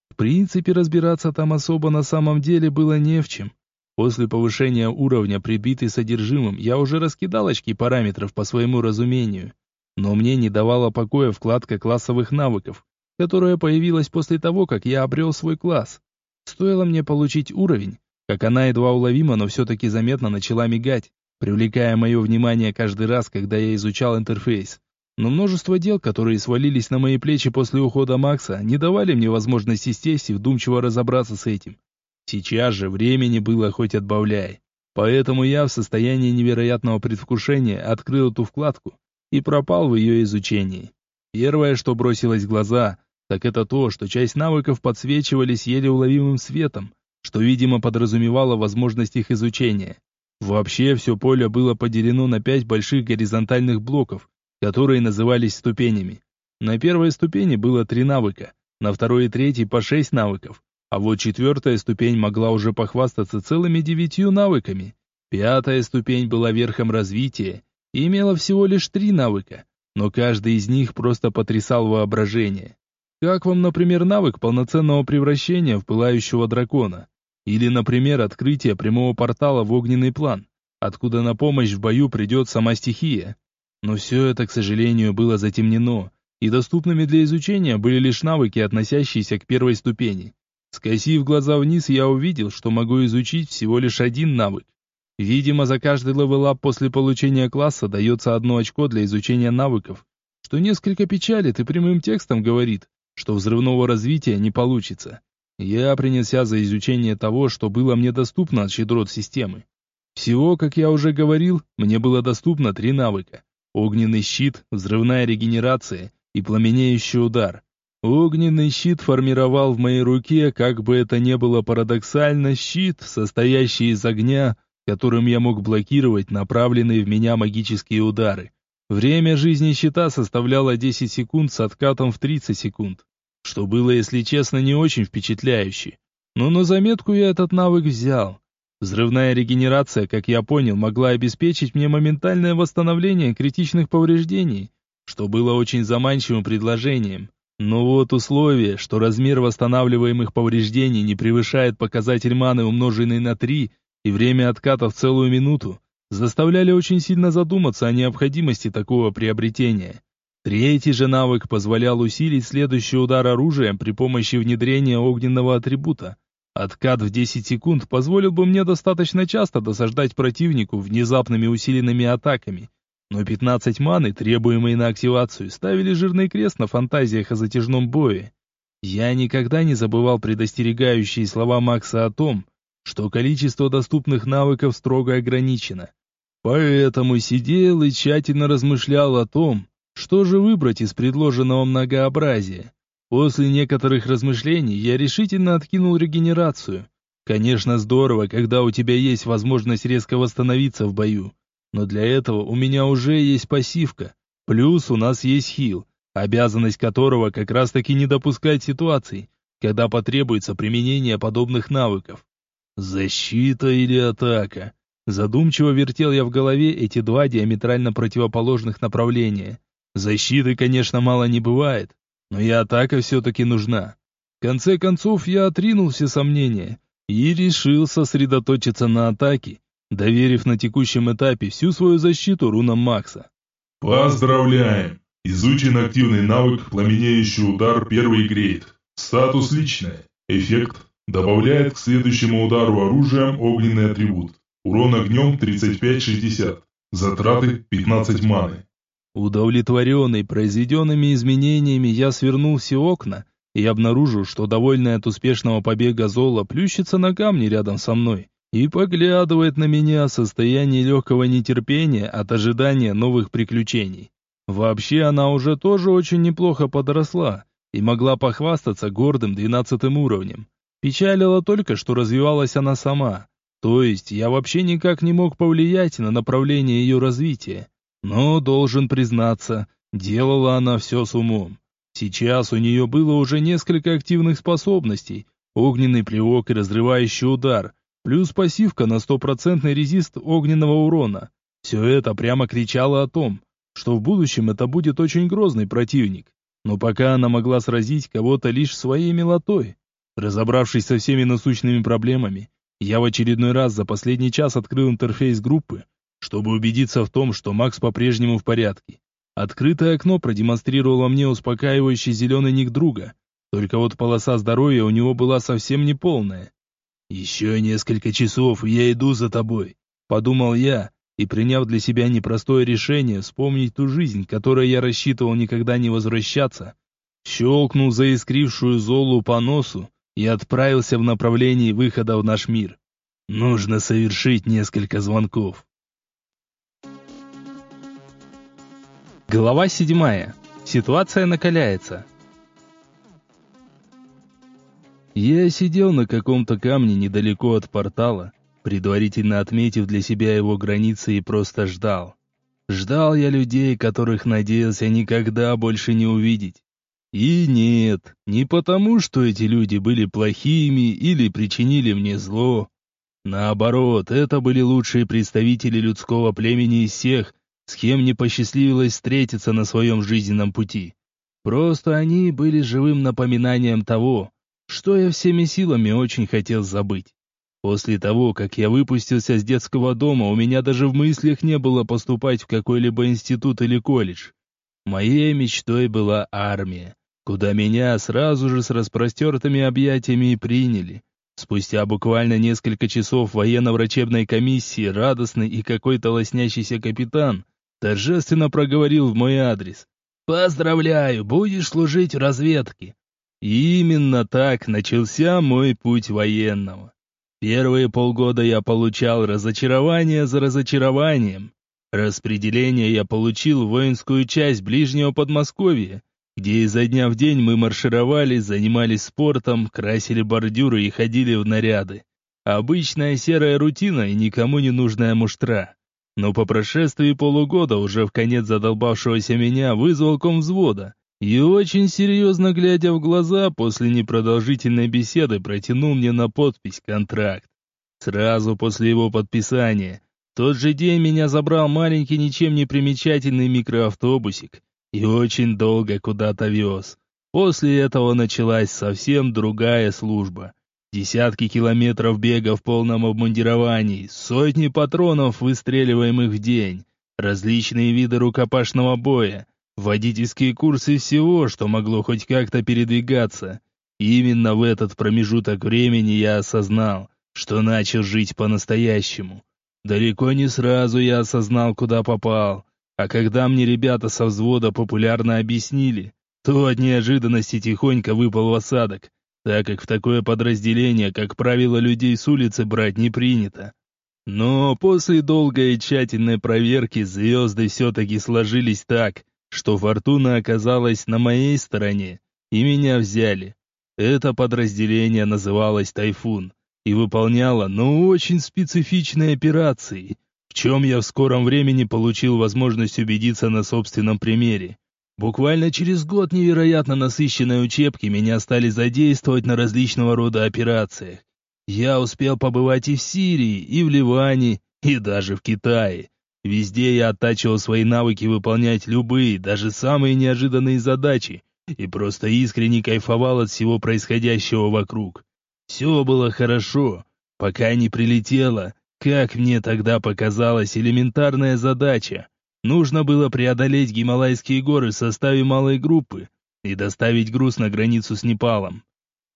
В принципе, разбираться там особо на самом деле было не в чем. После повышения уровня, прибитый содержимым, я уже раскидал очки параметров по своему разумению. Но мне не давала покоя вкладка классовых навыков, которая появилась после того, как я обрел свой класс. Стоило мне получить уровень, как она едва уловимо, но все-таки заметно начала мигать, привлекая мое внимание каждый раз, когда я изучал интерфейс. Но множество дел, которые свалились на мои плечи после ухода Макса, не давали мне возможности сесть и вдумчиво разобраться с этим. Сейчас же времени было хоть отбавляй. Поэтому я в состоянии невероятного предвкушения открыл эту вкладку и пропал в ее изучении. Первое, что бросилось в глаза, так это то, что часть навыков подсвечивались еле уловимым светом, что, видимо, подразумевало возможность их изучения. Вообще, все поле было поделено на пять больших горизонтальных блоков, которые назывались ступенями. На первой ступени было три навыка, на второй и третьей по шесть навыков, а вот четвертая ступень могла уже похвастаться целыми девятью навыками. Пятая ступень была верхом развития и имела всего лишь три навыка, но каждый из них просто потрясал воображение. Как вам, например, навык полноценного превращения в пылающего дракона? Или, например, открытие прямого портала в огненный план, откуда на помощь в бою придет сама стихия? Но все это, к сожалению, было затемнено, и доступными для изучения были лишь навыки, относящиеся к первой ступени. Скосив глаза вниз, я увидел, что могу изучить всего лишь один навык. Видимо, за каждый level up после получения класса дается одно очко для изучения навыков, что несколько печалит и прямым текстом говорит, что взрывного развития не получится. Я принялся за изучение того, что было мне доступно от щедрот системы. Всего, как я уже говорил, мне было доступно три навыка. Огненный щит, взрывная регенерация и пламенеющий удар. Огненный щит формировал в моей руке, как бы это ни было парадоксально, щит, состоящий из огня, которым я мог блокировать направленные в меня магические удары. Время жизни щита составляло 10 секунд с откатом в 30 секунд, что было, если честно, не очень впечатляюще. Но на заметку я этот навык взял. Взрывная регенерация, как я понял, могла обеспечить мне моментальное восстановление критичных повреждений, что было очень заманчивым предложением. Но вот условие, что размер восстанавливаемых повреждений не превышает показатель маны, умноженный на 3, и время отката в целую минуту, заставляли очень сильно задуматься о необходимости такого приобретения. Третий же навык позволял усилить следующий удар оружием при помощи внедрения огненного атрибута – Откат в 10 секунд позволил бы мне достаточно часто досаждать противнику внезапными усиленными атаками, но 15 маны, требуемые на активацию, ставили жирный крест на фантазиях о затяжном бое. Я никогда не забывал предостерегающие слова Макса о том, что количество доступных навыков строго ограничено. Поэтому сидел и тщательно размышлял о том, что же выбрать из предложенного многообразия. После некоторых размышлений я решительно откинул регенерацию. Конечно, здорово, когда у тебя есть возможность резко восстановиться в бою. Но для этого у меня уже есть пассивка. Плюс у нас есть хил, обязанность которого как раз таки не допускать ситуаций, когда потребуется применение подобных навыков. Защита или атака? Задумчиво вертел я в голове эти два диаметрально противоположных направления. Защиты, конечно, мало не бывает, но и атака все-таки нужна. В конце концов, я отринул все сомнения и решил сосредоточиться на атаке, доверив на текущем этапе всю свою защиту рунам Макса. Поздравляем! Изучен активный навык «Пламенеющий удар первый грейд». Статус личное. Эффект добавляет к следующему удару оружием огненный атрибут. Урон огнем 35-60. Затраты 15 маны. Удовлетворенный произведенными изменениями, я свернул все окна и обнаружил, что довольный от успешного побега Зола плющится на камне рядом со мной и поглядывает на меня в состоянии легкого нетерпения от ожидания новых приключений. Вообще она уже тоже очень неплохо подросла и могла похвастаться гордым двенадцатым уровнем. Печалило только, что развивалась она сама. То есть я вообще никак не мог повлиять на направление ее развития. Но, должен признаться, делала она все с умом. Сейчас у нее было уже несколько активных способностей. Огненный плевок и разрывающий удар, плюс пассивка на стопроцентный резист огненного урона. Все это прямо кричало о том, что в будущем это будет очень грозный противник. Но пока она могла сразить кого-то лишь своей милотой. Разобравшись со всеми насущными проблемами, я в очередной раз за последний час открыл интерфейс группы, чтобы убедиться в том, что Макс по-прежнему в порядке. Открытое окно продемонстрировало мне успокаивающий зеленый ник друга, только вот полоса здоровья у него была совсем не полная. «Еще несколько часов, и я иду за тобой», — подумал я, и приняв для себя непростое решение вспомнить ту жизнь, которой я рассчитывал никогда не возвращаться, щелкнул заискрившую Золу по носу и отправился в направлении выхода в наш мир. Нужно совершить несколько звонков. Глава седьмая. Ситуация накаляется. Я сидел на каком-то камне недалеко от портала, предварительно отметив для себя его границы и просто ждал. Ждал я людей, которых надеялся никогда больше не увидеть. И нет, не потому, что эти люди были плохими или причинили мне зло. Наоборот, это были лучшие представители людского племени из всех, с кем не посчастливилось встретиться на своем жизненном пути. Просто они были живым напоминанием того, что я всеми силами очень хотел забыть. После того, как я выпустился с детского дома, у меня даже в мыслях не было поступать в какой-либо институт или колледж. Моей мечтой была армия куда меня сразу же с распростертыми объятиями и приняли. Спустя буквально несколько часов военно-врачебной комиссии радостный и какой-то лоснящийся капитан торжественно проговорил в мой адрес. «Поздравляю, будешь служить в разведке». И именно так начался мой путь военного. Первые полгода я получал разочарование за разочарованием. Распределение я получил в воинскую часть ближнего Подмосковья, где изо дня в день мы маршировали, занимались спортом, красили бордюры и ходили в наряды. Обычная серая рутина и никому не нужная муштра. Но по прошествии полугода, уже в конец задолбавшегося меня, вызвал ком взвода. И очень серьезно глядя в глаза, после непродолжительной беседы протянул мне на подпись контракт. Сразу после его подписания, тот же день меня забрал маленький ничем не примечательный микроавтобусик, и очень долго куда-то вез. После этого началась совсем другая служба. Десятки километров бега в полном обмундировании, сотни патронов, выстреливаемых в день, различные виды рукопашного боя, водительские курсы всего, что могло хоть как-то передвигаться. Именно в этот промежуток времени я осознал, что начал жить по-настоящему. Далеко не сразу я осознал, куда попал. А когда мне ребята со взвода популярно объяснили, то от неожиданности тихонько выпал в осадок, так как в такое подразделение, как правило, людей с улицы брать не принято. Но после долгой и тщательной проверки звезды все-таки сложились так, что фортуна оказалась на моей стороне, и меня взяли. Это подразделение называлось «Тайфун» и выполняло, но очень специфичные операции – в чем я в скором времени получил возможность убедиться на собственном примере. Буквально через год невероятно насыщенной учебки меня стали задействовать на различного рода операциях. Я успел побывать и в Сирии, и в Ливане, и даже в Китае. Везде я оттачивал свои навыки выполнять любые, даже самые неожиданные задачи, и просто искренне кайфовал от всего происходящего вокруг. Все было хорошо, пока не прилетела, как мне тогда показалась, элементарная задача. Нужно было преодолеть Гималайские горы в составе малой группы и доставить груз на границу с Непалом.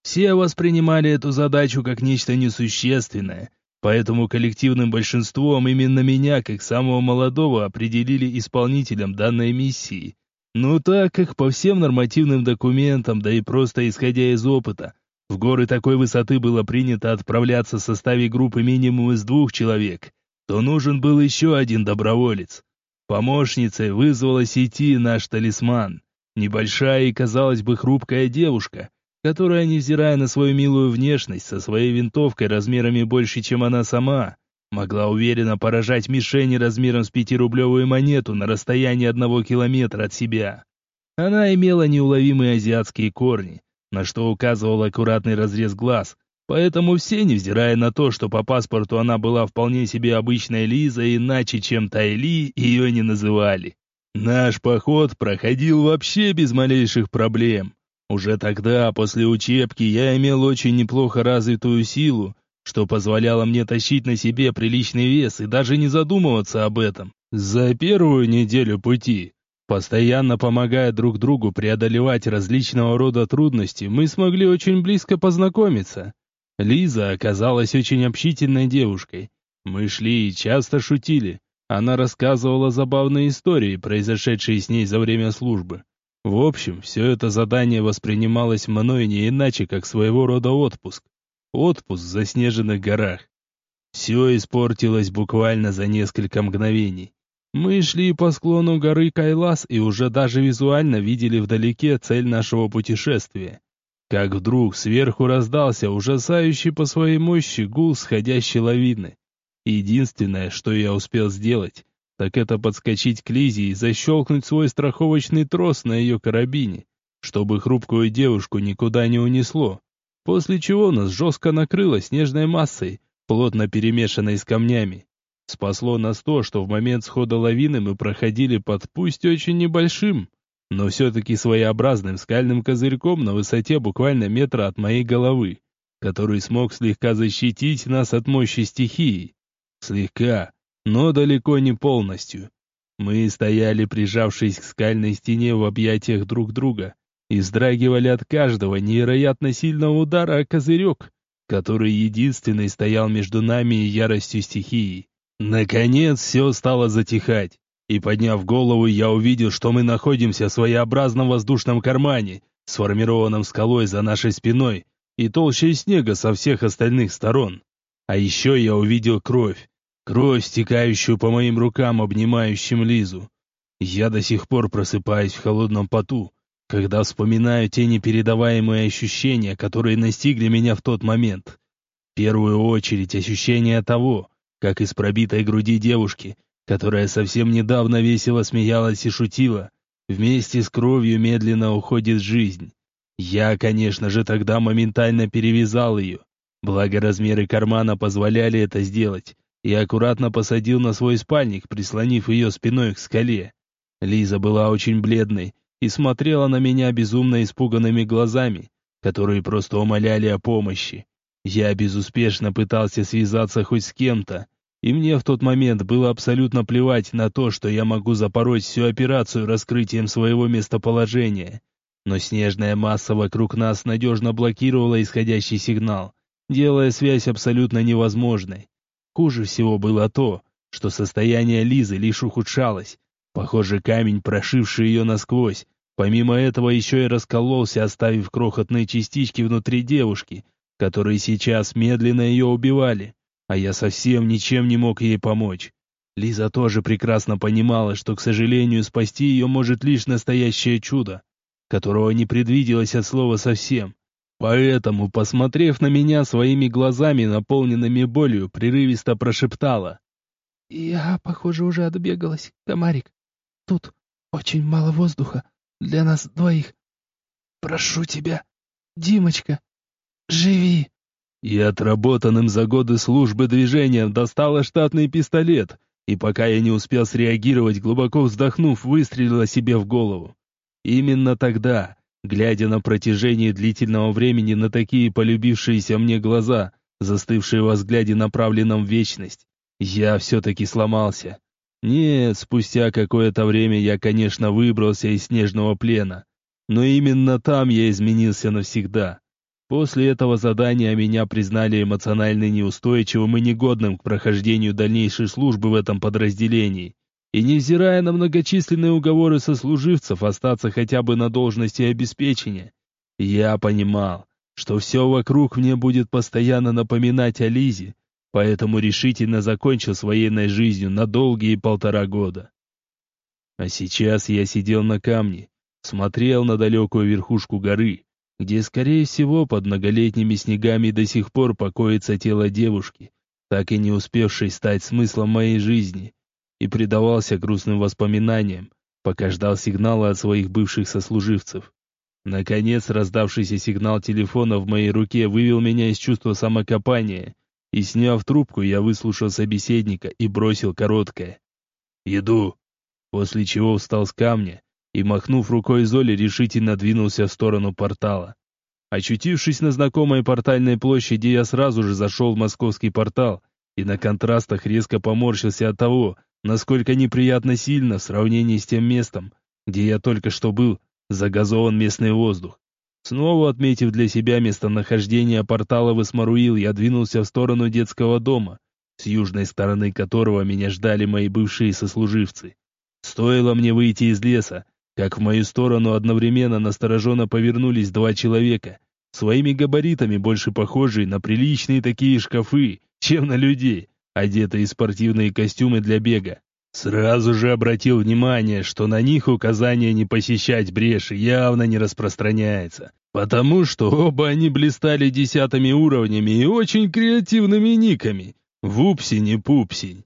Все воспринимали эту задачу как нечто несущественное, поэтому коллективным большинством именно меня, как самого молодого, определили исполнителем данной миссии. Но так как по всем нормативным документам, да и просто исходя из опыта, в горы такой высоты было принято отправляться в составе группы минимум из двух человек, то нужен был еще один доброволец. Помощницей вызвалась идти наш талисман, небольшая и, казалось бы, хрупкая девушка, которая, невзирая на свою милую внешность, со своей винтовкой размерами больше, чем она сама, могла уверенно поражать мишени размером с пятирублевую монету на расстоянии одного километра от себя. Она имела неуловимые азиатские корни, на что указывал аккуратный разрез глаз, поэтому все, невзирая на то, что по паспорту она была вполне себе обычной Лизой, иначе чем Тайли, ее не называли. Наш поход проходил вообще без малейших проблем. Уже тогда, после учебки, я имел очень неплохо развитую силу, что позволяло мне тащить на себе приличный вес и даже не задумываться об этом. За первую неделю пути, постоянно помогая друг другу преодолевать различного рода трудности, мы смогли очень близко познакомиться. Лиза оказалась очень общительной девушкой. Мы шли и часто шутили. Она рассказывала забавные истории, произошедшие с ней за время службы. В общем, все это задание воспринималось мной не иначе, как своего рода отпуск. Отпуск в заснеженных горах. Все испортилось буквально за несколько мгновений. Мы шли по склону горы Кайлас и уже даже визуально видели вдалеке цель нашего путешествия. Как вдруг сверху раздался ужасающий по своей мощи гул сходящей лавины. Единственное, что я успел сделать, так это подскочить к Лизе и защелкнуть свой страховочный трос на ее карабине, чтобы хрупкую девушку никуда не унесло, после чего нас жестко накрыло снежной массой, плотно перемешанной с камнями. Спасло нас то, что в момент схода лавины мы проходили под пусть очень небольшим, но все-таки своеобразным скальным козырьком на высоте буквально метра от моей головы, который смог слегка защитить нас от мощи стихии. Слегка, но далеко не полностью. Мы стояли, прижавшись к скальной стене в объятиях друг друга, и вздрагивали от каждого невероятно сильного удара о козырек, который единственный стоял между нами и яростью стихии. Наконец все стало затихать, и подняв голову, я увидел, что мы находимся в своеобразном воздушном кармане, сформированном скалой за нашей спиной и толщей снега со всех остальных сторон. А еще я увидел кровь, Кровь, стекающую по моим рукам, обнимающим Лизу. Я до сих пор просыпаюсь в холодном поту, когда вспоминаю те непередаваемые ощущения, которые настигли меня в тот момент. В первую очередь ощущение того, как из пробитой груди девушки, которая совсем недавно весело смеялась и шутила, вместе с кровью медленно уходит жизнь. Я, конечно же, тогда моментально перевязал ее, благо размеры кармана позволяли это сделать, и аккуратно посадил на свой спальник, прислонив ее спиной к скале. Лиза была очень бледной и смотрела на меня безумно испуганными глазами, которые просто умоляли о помощи. Я безуспешно пытался связаться хоть с кем-то, и мне в тот момент было абсолютно плевать на то, что я могу запороть всю операцию раскрытием своего местоположения. Но снежная масса вокруг нас надежно блокировала исходящий сигнал, делая связь абсолютно невозможной. Хуже всего было то, что состояние Лизы лишь ухудшалось. Похоже, камень, прошивший ее насквозь, помимо этого еще и раскололся, оставив крохотные частички внутри девушки, которые сейчас медленно ее убивали, а я совсем ничем не мог ей помочь. Лиза тоже прекрасно понимала, что, к сожалению, спасти ее может лишь настоящее чудо, которого не предвиделось от слова совсем. Поэтому, посмотрев на меня своими глазами, наполненными болью, прерывисто прошептала. «Я, похоже, уже отбегалась, комарик. Тут очень мало воздуха. для нас двоих. Прошу тебя, Димочка, живи!» И отработанным за годы службы движением достала штатный пистолет, и пока я не успел среагировать, глубоко вздохнув, выстрелила себе в голову. Именно тогда, глядя на протяжении длительного времени на такие полюбившиеся мне глаза, застывшие во взгляде, направленном в вечность, я все-таки сломался. Нет, спустя какое-то время я, конечно, выбрался из снежного плена, но именно там я изменился навсегда. После этого задания меня признали эмоционально неустойчивым и негодным к прохождению дальнейшей службы в этом подразделении. И невзирая на многочисленные уговоры сослуживцев остаться хотя бы на должности обеспечения, я понимал, что все вокруг мне будет постоянно напоминать о Лизе, поэтому решительно закончил с военной жизнью на долгие полтора года. А сейчас я сидел на камне, смотрел на далекую верхушку горы, где, скорее всего, под многолетними снегами до сих пор покоится тело девушки, так и не успевшей стать смыслом моей жизни, и предавался грустным воспоминаниям, пока ждал сигнала от своих бывших сослуживцев. Наконец, раздавшийся сигнал телефона в моей руке вывел меня из чувства самокопания, и, сняв трубку, я выслушал собеседника и бросил короткое. «Еду!» После чего встал с камня и, махнув рукой Золи, решительно двинулся в сторону портала. Очутившись на знакомой портальной площади, я сразу же зашел в московский портал и на контрастах резко поморщился от того, насколько неприятно сильно в сравнении с тем местом, где я только что был, загазован местный воздух. Снова отметив для себя местонахождение портала в Исмаруил, я двинулся в сторону детского дома, с южной стороны которого меня ждали мои бывшие сослуживцы. Стоило мне выйти из леса, как в мою сторону одновременно настороженно повернулись два человека, своими габаритами больше похожие на приличные такие шкафы, чем на людей одетые в спортивные костюмы для бега. Сразу же обратил внимание, что на них указание не посещать бреши явно не распространяется, потому что оба они блистали десятыми уровнями и очень креативными никами. Вупсень и пупсень.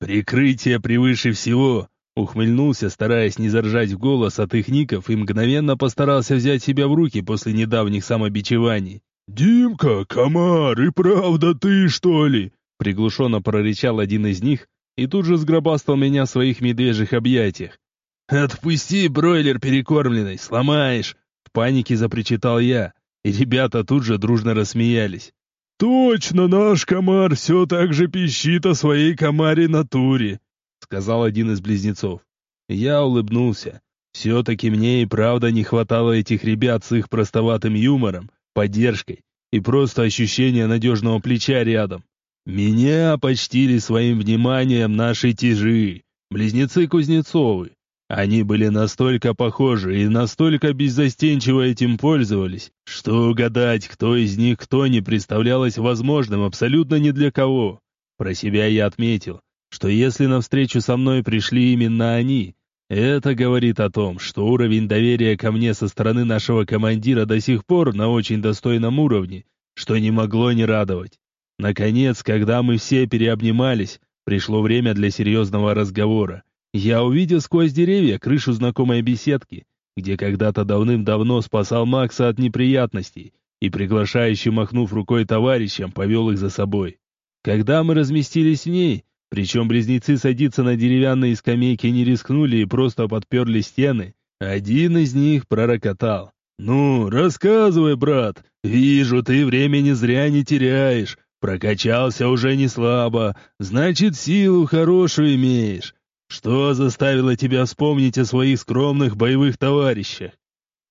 Прикрытие превыше всего, ухмыльнулся, стараясь не заржать в голос от их ников и мгновенно постарался взять себя в руки после недавних самобичеваний. «Димка, комар, и правда ты, что ли?» Приглушенно прорычал один из них и тут же сгробастал меня в своих медвежьих объятиях. «Отпусти, бройлер перекормленный, сломаешь!» В панике запричитал я, и ребята тут же дружно рассмеялись. «Точно, наш комар все так же пищит о своей комаре натуре», сказал один из близнецов. Я улыбнулся. Все-таки мне и правда не хватало этих ребят с их простоватым юмором, поддержкой и просто ощущения надежного плеча рядом. Меня почтили своим вниманием наши тяжи, близнецы Кузнецовы. Они были настолько похожи и настолько беззастенчиво этим пользовались, что угадать, кто из них кто, не представлялось возможным абсолютно ни для кого. Про себя я отметил, что если навстречу со мной пришли именно они, это говорит о том, что уровень доверия ко мне со стороны нашего командира до сих пор на очень достойном уровне, что не могло не радовать. Наконец, когда мы все переобнимались, пришло время для серьезного разговора. Я увидел сквозь деревья крышу знакомой беседки, где когда-то давным-давно спасал Макса от неприятностей и, приглашающий махнув рукой товарищам, повел их за собой. Когда мы разместились в ней, причем близнецы садиться на деревянные скамейки не рискнули и просто подперли стены, один из них пророкотал. «Ну, рассказывай, брат, вижу, ты времени зря не теряешь, Прокачался уже не слабо, значит, силу хорошую имеешь. Что заставило тебя вспомнить о своих скромных боевых товарищах?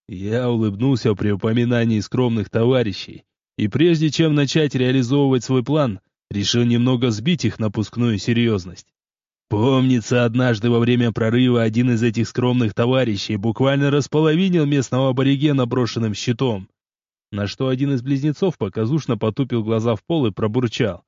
Я улыбнулся при упоминании скромных товарищей, и прежде чем начать реализовывать свой план, решил немного сбить их напускную серьезность. Помнится, однажды во время прорыва один из этих скромных товарищей буквально располовинил местного аборигена брошенным щитом на что один из близнецов показушно потупил глаза в пол и пробурчал.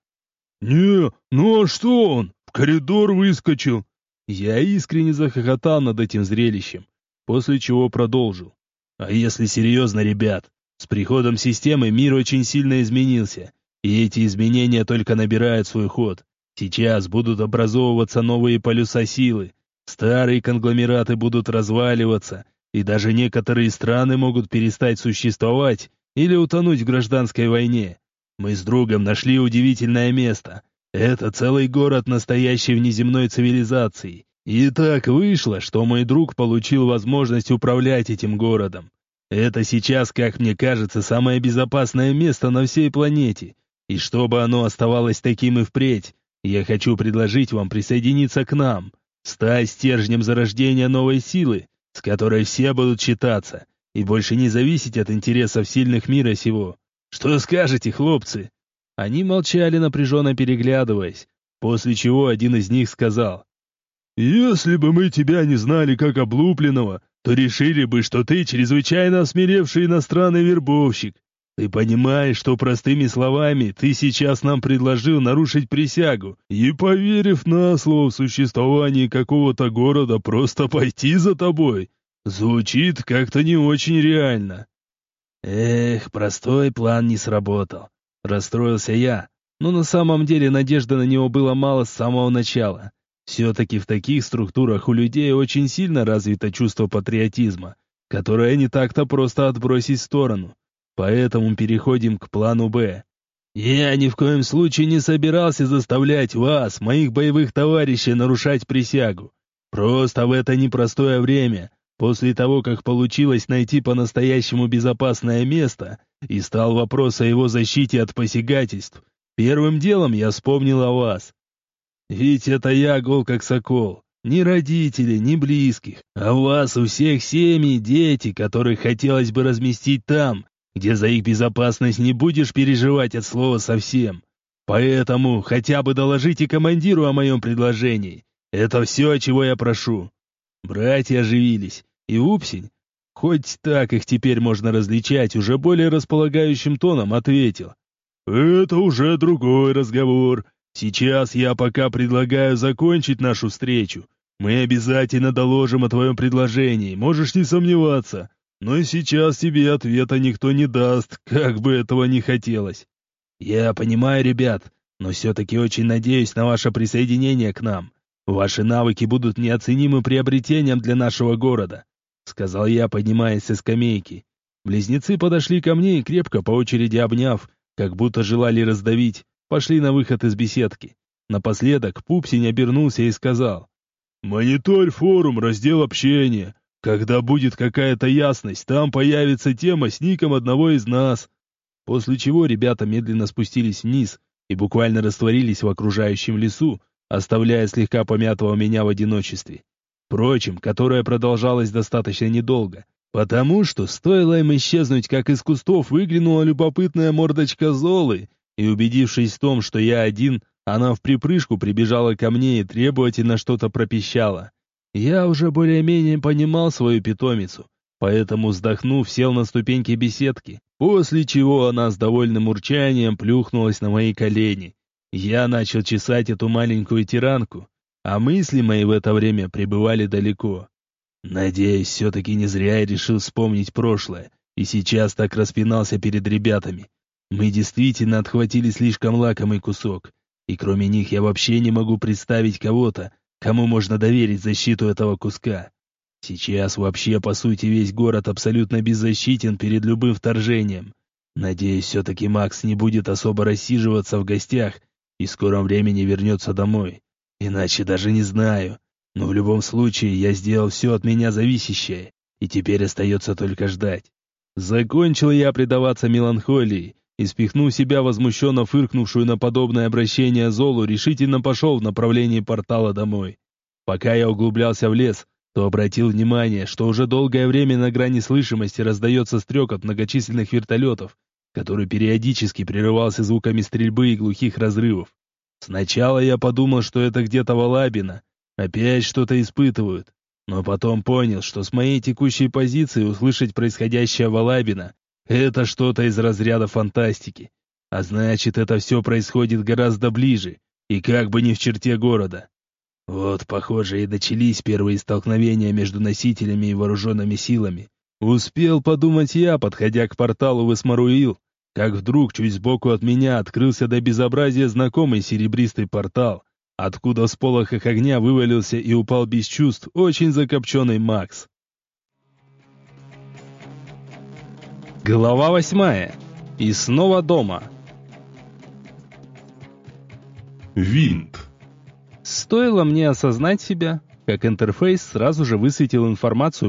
«Не, ну а что он? В коридор выскочил!» Я искренне захохотал над этим зрелищем, после чего продолжил. «А если серьезно, ребят, с приходом системы мир очень сильно изменился, и эти изменения только набирают свой ход. Сейчас будут образовываться новые полюса силы, старые конгломераты будут разваливаться, и даже некоторые страны могут перестать существовать или утонуть в гражданской войне. Мы с другом нашли удивительное место. Это целый город настоящей внеземной цивилизации. И так вышло, что мой друг получил возможность управлять этим городом. Это сейчас, как мне кажется, самое безопасное место на всей планете. И чтобы оно оставалось таким и впредь, я хочу предложить вам присоединиться к нам, стать стержнем зарождения новой силы, с которой все будут считаться, и больше не зависеть от интересов сильных мира сего. Что скажете, хлопцы?» Они молчали, напряженно переглядываясь, после чего один из них сказал. «Если бы мы тебя не знали как облупленного, то решили бы, что ты чрезвычайно осмелевший иностранный вербовщик. Ты понимаешь, что простыми словами ты сейчас нам предложил нарушить присягу и, поверив на слово в существовании какого-то города, просто пойти за тобой. Звучит как-то не очень реально. Эх, простой план не сработал. Расстроился я, но на самом деле надежды на него было мало с самого начала. Все-таки в таких структурах у людей очень сильно развито чувство патриотизма, которое не так-то просто отбросить в сторону. Поэтому переходим к плану «Б». Я ни в коем случае не собирался заставлять вас, моих боевых товарищей, нарушать присягу. Просто в это непростое время, после того, как получилось найти по-настоящему безопасное место и стал вопрос о его защите от посягательств, первым делом я вспомнил о вас. Ведь это я гол как сокол. Ни родителей, ни близких. А у вас у всех семьи, дети, которых хотелось бы разместить там, где за их безопасность не будешь переживать от слова совсем. Поэтому хотя бы доложите командиру о моем предложении. Это все, чего я прошу. Братья оживились, и Упсень, хоть так их теперь можно различать, уже более располагающим тоном ответил. «Это уже другой разговор. Сейчас я пока предлагаю закончить нашу встречу. Мы обязательно доложим о твоем предложении, можешь не сомневаться. Но сейчас тебе ответа никто не даст, как бы этого не хотелось. Я понимаю, ребят, но все-таки очень надеюсь на ваше присоединение к нам. Ваши навыки будут неоценимым приобретением для нашего города», — сказал я, поднимаясь со скамейки. Близнецы подошли ко мне и, крепко по очереди обняв, как будто желали раздавить, пошли на выход из беседки. Напоследок Пупсень обернулся и сказал. «Мониторь форум, раздел общения. Когда будет какая-то ясность, там появится тема с ником одного из нас. После чего ребята медленно спустились вниз и буквально растворились в окружающем лесу, оставляя слегка помятого меня в одиночестве. Впрочем, которое продолжалось достаточно недолго, потому что стоило им исчезнуть, как из кустов выглянула любопытная мордочка Золы, и убедившись в том, что я один, она в припрыжку прибежала ко мне и требовательно что-то пропищала. Я уже более-менее понимал свою питомицу, поэтому, вздохнув, сел на ступеньки беседки, после чего она с довольным урчанием плюхнулась на мои колени. Я начал чесать эту маленькую тиранку, а мысли мои в это время пребывали далеко. Надеюсь, все-таки не зря я решил вспомнить прошлое, и сейчас так распинался перед ребятами. Мы действительно отхватили слишком лакомый кусок, и кроме них я вообще не могу представить кого-то, Кому можно доверить защиту этого куска? Сейчас вообще, по сути, весь город абсолютно беззащитен перед любым вторжением. Надеюсь, все-таки Макс не будет особо рассиживаться в гостях и в скором времени вернется домой. Иначе даже не знаю. Но в любом случае, я сделал все от меня зависящее, и теперь остается только ждать. Закончил я предаваться меланхолии, и, спихнув себя возмущенно фыркнувшую на подобное обращение Золу, решительно пошел в направлении портала домой. Пока я углублялся в лес, то обратил внимание, что уже долгое время на грани слышимости раздается стрек от многочисленных вертолетов, который периодически прерывался звуками стрельбы и глухих разрывов. Сначала я подумал, что это где-то Валабина, опять что-то испытывают, но потом понял, что с моей текущей позиции услышать происходящее в Алабино это что-то из разряда фантастики. А значит, это все происходит гораздо ближе, и как бы не в черте города. Вот, похоже, и начались первые столкновения между носителями и вооруженными силами. Успел подумать я, подходя к порталу в Исмаруил, как вдруг чуть сбоку от меня открылся до безобразия знакомый серебристый портал, откуда в сполохах огня вывалился и упал без чувств очень закопченный Макс. Глава восьмая. И снова дома. Винт. Стоило мне осознать себя, как интерфейс сразу же высветил информацию